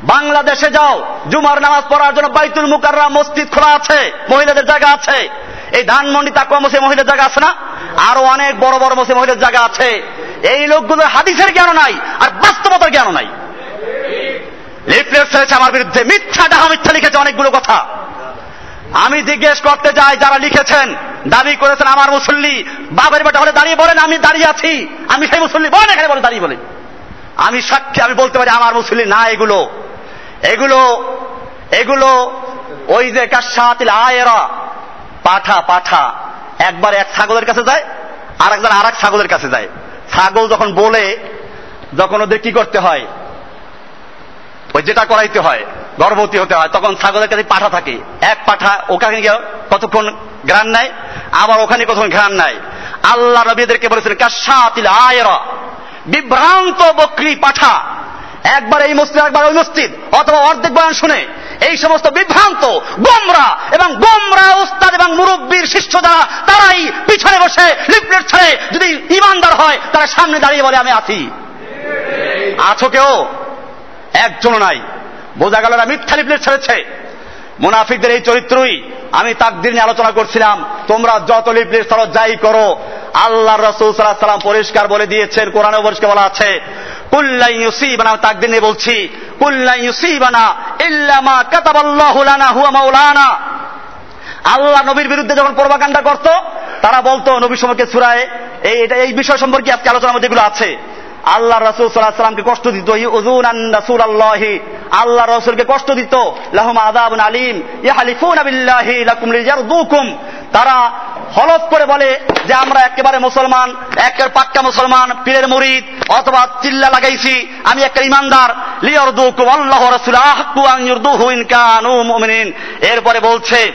বাংলাদেশে যাও, জুমার নামাজ পড়ার জন্য বাইতুল মুকাররা মসজিদ খোলা আছে, মহিলাদের জায়গা আছে। এই ধানমন্ডি তাকুয়া মসে মহিলার জায়গা আছে না? আরও অনেক বড় বড় মসে মহিলার জায়গা আছে। এই লোকগুলো হাদিসের জ্ঞান নাই, আর বাস্তবতার জ্ঞান নাই। লিফলেট ছেড়েছে আমার বিরুদ্ধে, মিথ্যা, ডাহা, মিথ্যা লিখেছে অনেকগুলো কথা। আমি জিজ্ঞেস করতে যাই, যারা লিখেছেন, দাবি করেছেন আমার মুসল্লি বাবার বেটা হলে দাঁড়িয়ে বলেন, আমি দাঁড়িয়ে আছি। আমি সেই মুসল্লি, বলেন এখানে বলে দাঁড়িয়ে বলে। আমি সাক্ষী, আমি বলতে পারি আমার মুসল্লি না এগুলো। এগুলো এগুলো ওই যে কাশাতিল আয়েরা, পাঠা পাঠা। একবার এক ছাগলের কাছে যায় আর একজন আর এক ছাগলের কাছে যায়। ছাগল যখন বলে, যখন ওদের কি করতে হয়? ওই যেটা করাইতে হয়, গর্ভবতী হতে হয়, তখন ছাগলের কাছে পাঠা থাকে। এক পাঠা ওখানে গিয়ে কতক্ষণ ঘ্রাণ নেয়? আবার ওখানে কতক্ষণ ঘ্রাণ নেয়? আল্লাহ নবীদেরকে বলেছেন কাশাতিল আয়েরা, বিভ্রান্ত বকরি পাঠা। একবার এই মসজিদ একবার ওই মসজিদ, অথবা অর্ধেক বয়ান শুনে। এই সমস্ত বিভ্রান্ত, গোমরা এবং গোমরা উস্তাদ এবং মুরব্বীর শিষ্য যারা, তারাই পিছনে বসে লিফলেট ছেড়ে। যদি ইমানদার হয়, তারা সামনে দাঁড়িয়ে বলে, আমি আছি। আছো কেউ? একজন নাই। বোঝা গেল না মিথ্যা লিফলেট ছেড়েছে। মুনাফিকদের এই চরিত্রই আমি তাকদির নিয়ে আলোচনা করছিলাম। তোমরা যত লিফলেট ছাড়ো, যাই করো। আল্লাহ রসুল সাল্লাহ সাল্লাম পরিষ্কার বলে দিয়েছেন কোরআনে পরিষ্কার বলা আছে। কুল্লাই ইউসিবানা তাকদির নিয়ে বলছি কুল্লাই ইউসিবানা ইল্লামা কাতাবাল্লাহু লানা, হুয়া মাওলানা। আল্লাহ নবীর বিরুদ্ধে যখন প্রবাকাণ্ডা করত, তারা বলতো, নবী সম্পর্কে সুরায়, এই, এটা, এই বিষয় সম্পর্কে আজকে আলোচনার মধ্যে এগুলো আছে। আল্লাহ রসুল সাল্লাহ সাল্লামকে কষ্ট দিত রাসুল আল্লাহি আল্লাহ রসুলকে কষ্ট দিত, লাহুম আদাব আলিম, ইয়াহালিফুন বিল্লাহি লাকুম লিয়ারদুকুম তারা হলফ করে বলে যে আমরা একেবারে মুসলমান, একের পাক্কা মুসলমান, পীরের মুরিদ, অথবা চিল্লা লাগাইছি, আমি একটা ইমানদার। কানু এরপরে বলছে,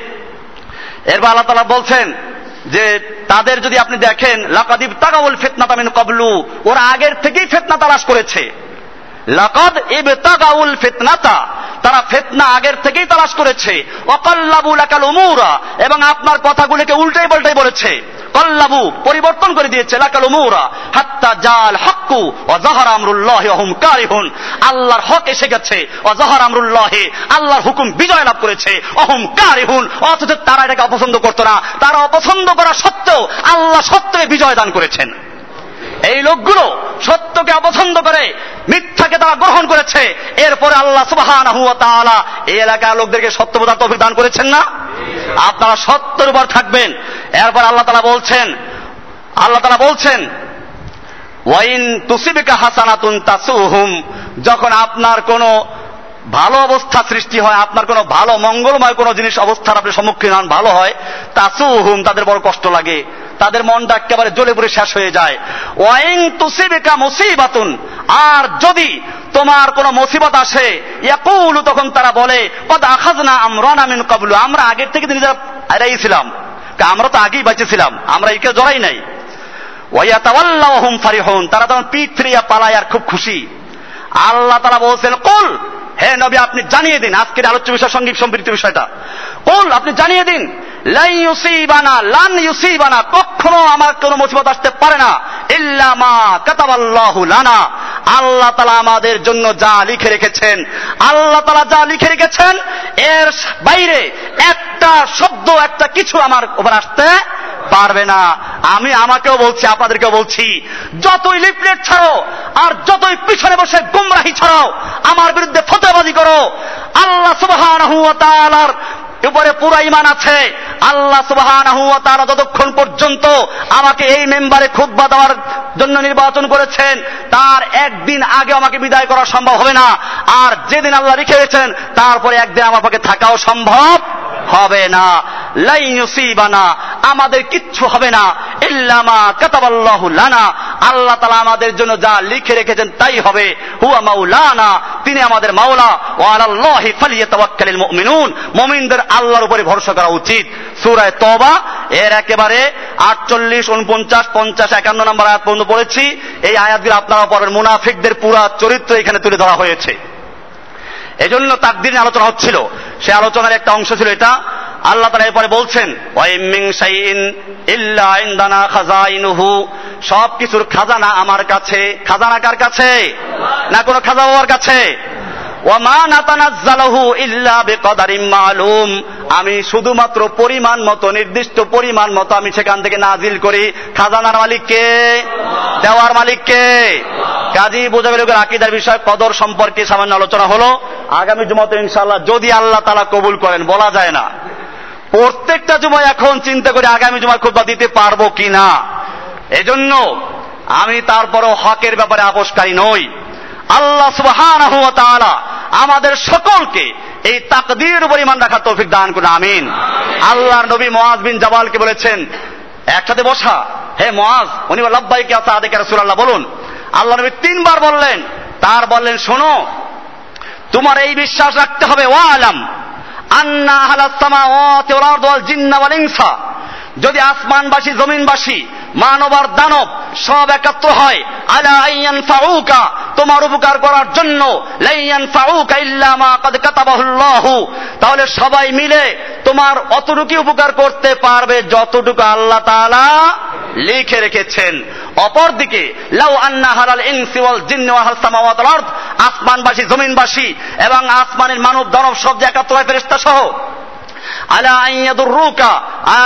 এরপর আল্লাহ তাআলা বলছেন যে তাদের যদি আপনি দেখেন লাকাদিব তাগাউল ফিতনা তামিন কবলু ওরা আগের থেকেই ফিতনা তালাশ করেছে। লাকাদ ইবতাগাউল ফিতনাতা। তারা ফিতনা আগের থেকেই তালাশ করেছে। অকাল্লাবু লাকাল উমুরা। এবং আপনার কথাগুলিকে উল্টাই পাল্টাই বলেছে। কল্লাবু, পরিবর্তন করে দিয়েছে, লাকাল উমুরা। হাত্তা জাল হাক্কু ও জাহার আমরুল্লাহি অহুম কারিহুন। আল্লাহর হক এসে গেছে। ও জাহার আমরুল্লাহি, আল্লাহর হুকুম বিজয় লাভ করেছে। অহুম কারিহুন। অথচ তারা এটাকে অপছন্দ করতো না। তারা অপছন্দ করা সত্ত্বেও আল্লাহ সত্যকে বিজয় দান করেছেন। এই লোকগুলো সত্যকে অপছন্দ করে। মিথ্যাকে তারা গ্রহণ করেছে। এরপরে আল্লাহ সুবাহান এই এলাকার লোকদেরকে সত্য বোঝার তৌফিক দান করেছেন না? আপনারা সত্যের উপর থাকবেন। এরপর আল্লাহ তালা বলছেন, আল্লাহ তালা বলছেন, ওয়াইন তুসিবিকা হাসানাতুন তাসুহুম যখন আপনার কোনো ভালো অবস্থা সৃষ্টি হয়, আপনার কোনো ভালো মঙ্গলময় কোনো জিনিস অবস্থার আপনি সম্মুখীন হন, ভালো হয়, তাসুহুম, তাদের বড় কষ্ট লাগে, তাদের মনটা একেবারে জ্বলে পুড়ে শেষ হয়ে যায়। মুসিবাতুন, আর যদি তোমার কোন মুসিবত আসে, ইয়াকুলু, তখন তারা বলে, কদ আখাজনা আমরানা মিন কাবলু আমরা আগের থেকে নিজেরা এড়াইছিলাম আমরা তো আগেই বাঁচেছিলাম আমরা একে জড়াই নাই। ওয়াইয়াতাওয়াল্লাহুম ফারিহুন, তারা তখন পিঠ ফিরিয়া পালায় আর খুব খুশি। আল্লাহ তারা বলছেন, কুল, হে নবী, আপনি জানিয়ে দিন, আজকের আলোচ্য বিষয়, সংগীত সম্পৃক্ত বিষয়টা। কুল, আপনি জানিয়ে দিন লাই ইউসিবানা, লান ইউসিবানা, কখনো আমার কোনো মুসিবত আসতে পারে না, ইল্লা মা কাতাবাল্লাহু লানা। আল্লাহ তালা আমাদের জন্য যা লিখে রেখেছেন, আল্লাহ তালা যা লিখে রেখেছেন, এর বাইরে একটা শব্দ, একটা কিছু আমার উপর আসতে পারবে না। আমি আমাকেও বলছি, আপনাদেরকেও বলছি, যতই লিফলেট ছাড়ো, আর যতই পিছনে বসে গুমরাহি ছাড়াও আমার বিরুদ্ধে ফতেবাজি করো। আল্লাহ সুবাহ উপরে পুরো ইমান আছে। আল্লাহ সুবাহান তারা যতক্ষণ পর্যন্ত আমাকে এই মেম্বারে খুদ্া দেওয়ার জন্য নির্বাচন করেছেন, তার একদিন আগে আমাকে বিদায় করা সম্ভব হবে না। আর যেদিন আল্লাহ লিখে গেছেন তারপরে একদিন আমার পক্ষে থাকাও সম্ভব হবে না। লাইনুসিবানা আমাদের কিচ্ছু হবে না। ইল্লামা কাতাবাল্লাহু লানা। আল্লাহ তালা আমাদের জন্য যা লিখে রেখেছেন তাই হবে। হুয়া মাউলানা তিনি আমাদের মাওলা। ও আল্লাহি ফালিয়াতাওয়াক্কালিল মুমিনুন। মুমিনদের আল্লাহর উপরে ভরসা করা উচিত। সূরায়ে তওবা, এর একেবারে আটচল্লিশ, উনপঞ্চাশ, পঞ্চাশ, একান্ন নম্বর আয়াত পর্যন্ত পড়েছি। এই আয়াতগুলো আপনারা পড়বেন মুনাফিকদের পুরা চরিত্র এখানে তুলে ধরা হয়েছে। এজন্য তাকদিন আলোচনা হচ্ছিল সে আলোচনার একটা অংশ ছিল এটা। আল্লাহ তারা এরপরে বলছেন সব কিছুর খাজানা আমার কাছে। খাজানা কার কাছে? না কোনো খাজা বাবার কাছে? আমি শুধুমাত্র পরিমাণ মতো, নির্দিষ্ট পরিমাণ মতো আমি সেখান থেকে নাজিল করি। খাজানার মালিককে দেওয়ার মালিককে কাজী বোঝা গেল আকিদার বিষয়, কদর সম্পর্কে সামান্য আলোচনা হলো। আগামী জুমাতে ইনশাল্লাহ যদি আল্লাহ তালা কবুল করেন, বলা যায় না। প্রত্যেকটা জুমা এখন চিন্তা করে আগামী জুমার খুদ্া দিতে পারব কি না এজন্য আমি তারপরও হকের ব্যাপারে আপোষকারী নই। আল্লাহ সুবহান আমাদের সকলকে এই তাকদির উপর ইমান রাখার তৌফিক দান করে আমিন। আল্লাহর নবী মোয়াজ বিন জাবালকে বলেছেন, একসাথে বসা, হে মোয়াজ উনি লব্বাই কে আদে রাসূলুল্লাহ, বলুন। আল্লাহ নবী তিনবার বললেন, তার বললেন, শোনো, তোমার এই বিশ্বাস রাখতে হবে, ও আলাম, আন্না আহলাস সামাওয়াতি ওয়াল আরদ ওয়াল জিন্না ওয়াল যদি আসমানবাসী, জমিনবাসী মানব আর দানব সব একাত্র হয়। আলা আইয়ান ফাউকা, তোমার উপকার করার জন্য। লাইয়ান ফাউকা ইল্লা মা কাদ কাতাবাহুল্লাহু। তাহলে সবাই মিলে তোমার অতটুকু উপকার করতে পারবে যতটুকু আল্লাহ তাআলা লিখে রেখেছেন। অপরদিকে, লাউ আন্না হালাল ইনসি ওয়াল জিন্নি ওয়াল সামাওয়াত ওয়াল আরদ, আসমানবাসী, জমিনবাসী এবং আসমানের মানব দানব সব যে একাত্র হয়, ফেরেশতা সহ। আলা আইয়াদুররুকা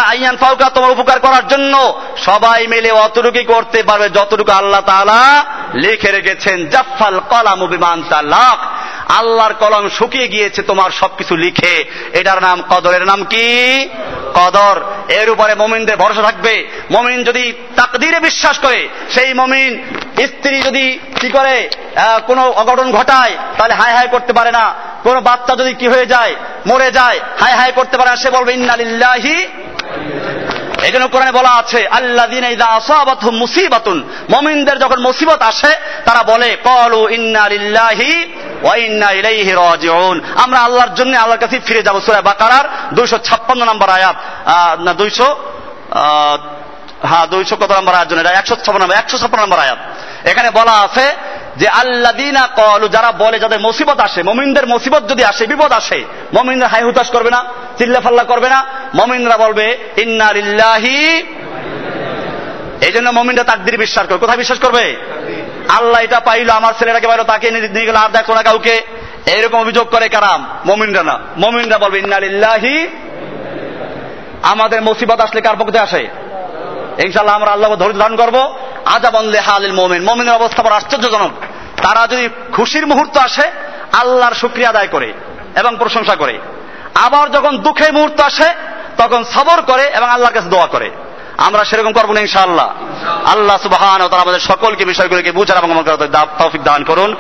আইয়ান ফাউকা, তোমার উপকার করার জন্য সবাই মিলে অতটুকুই করতে পারবে যতটুকু আল্লাহ তাআলা লিখে রেখেছেন। জাফাল কলাম বিমান তালাক। আল্লাহর কলম শুকিয়ে গিয়েছে তোমার সবকিছু লিখে। এটার নাম কদরের নাম কি? কদর। এর উপরে মমিনদের ভরসা থাকবে। মমিন যদি তাকদিরে বিশ্বাস করে, সেই মমিন স্ত্রী যদি কি করে কোনো অঘটন ঘটায়, তাহলে হায় হায় করতে পারে না। কোনো বাচ্চা যদি কি হয়ে যায়, মরে যায়, হায় হায় করতে পারে না। সে বলবে ইন্নালিল্লাহি এই জন্য কোরআনে বলা আছে আল্লাহ দিন মুসিবাতুন। মমিনদের যখন মুসিবত আসে তারা বলে কলু ইন্না লিল্লাহি আমরা আল্লাহর জন্য আল্লাহর কাছে ফিরে যাব সূরা বাকারার 256 নম্বর আয়াত। না 200 আহ, হ্যাঁ দুইশো কত নম্বর আয়াত জন্য একশো ছাপ্পান্ন একশো ছাপ্পান্ন নম্বর আয়াত। এখানে বলা আছে যে আল্লাদিনা কলু যারা বলে যাদের মুসিবত আসে, মমিনদের মুসিবত যদি আসে, বিপদ আসে, মমিনরা হাই হুতাশ করবে না, চিল্লা ফাল্লা করবে না, মমিনরা বলবে, ইন্না লিল্লাহি এই জন্য মমিনরা তাকদির বিশ্বাস করবে কোথায় বিশ্বাস করবে? আল্লাহ এটা পাইলো, আমার ছেলেটাকে পাইলো, তাকে নিয়ে গেল, আর দেখো না কাউকে। এরকম অভিযোগ করে কারাম, মমিনরা না। মমিনরা বলবে, ইন্না লিল্লাহি আমাদের মুসিবত আসলে কার পক্ষে আসে? ইনশাল্লাহ আমরা আল্লাহ ধৈর্য ধারণ করব। আজাবন লেহালিল মোমেন। মোমিনের অবস্থা বড় আশ্চর্যজনক। তারা যদি খুশির মুহূর্ত আসে, আল্লাহর শুক্রিয়া আদায় করে এবং প্রশংসা করে। আবার যখন দুঃখের মুহূর্ত আসে, তখন সবর করে এবং আল্লাহর কাছে দোয়া করে। আমরা সেরকম করব না ইনশাআল্লাহ। আল্লাহ সুবাহান ও তারা আমাদের সকলকে বিষয়গুলিকে বুঝার এবং আমার তৌফিক দান করুন।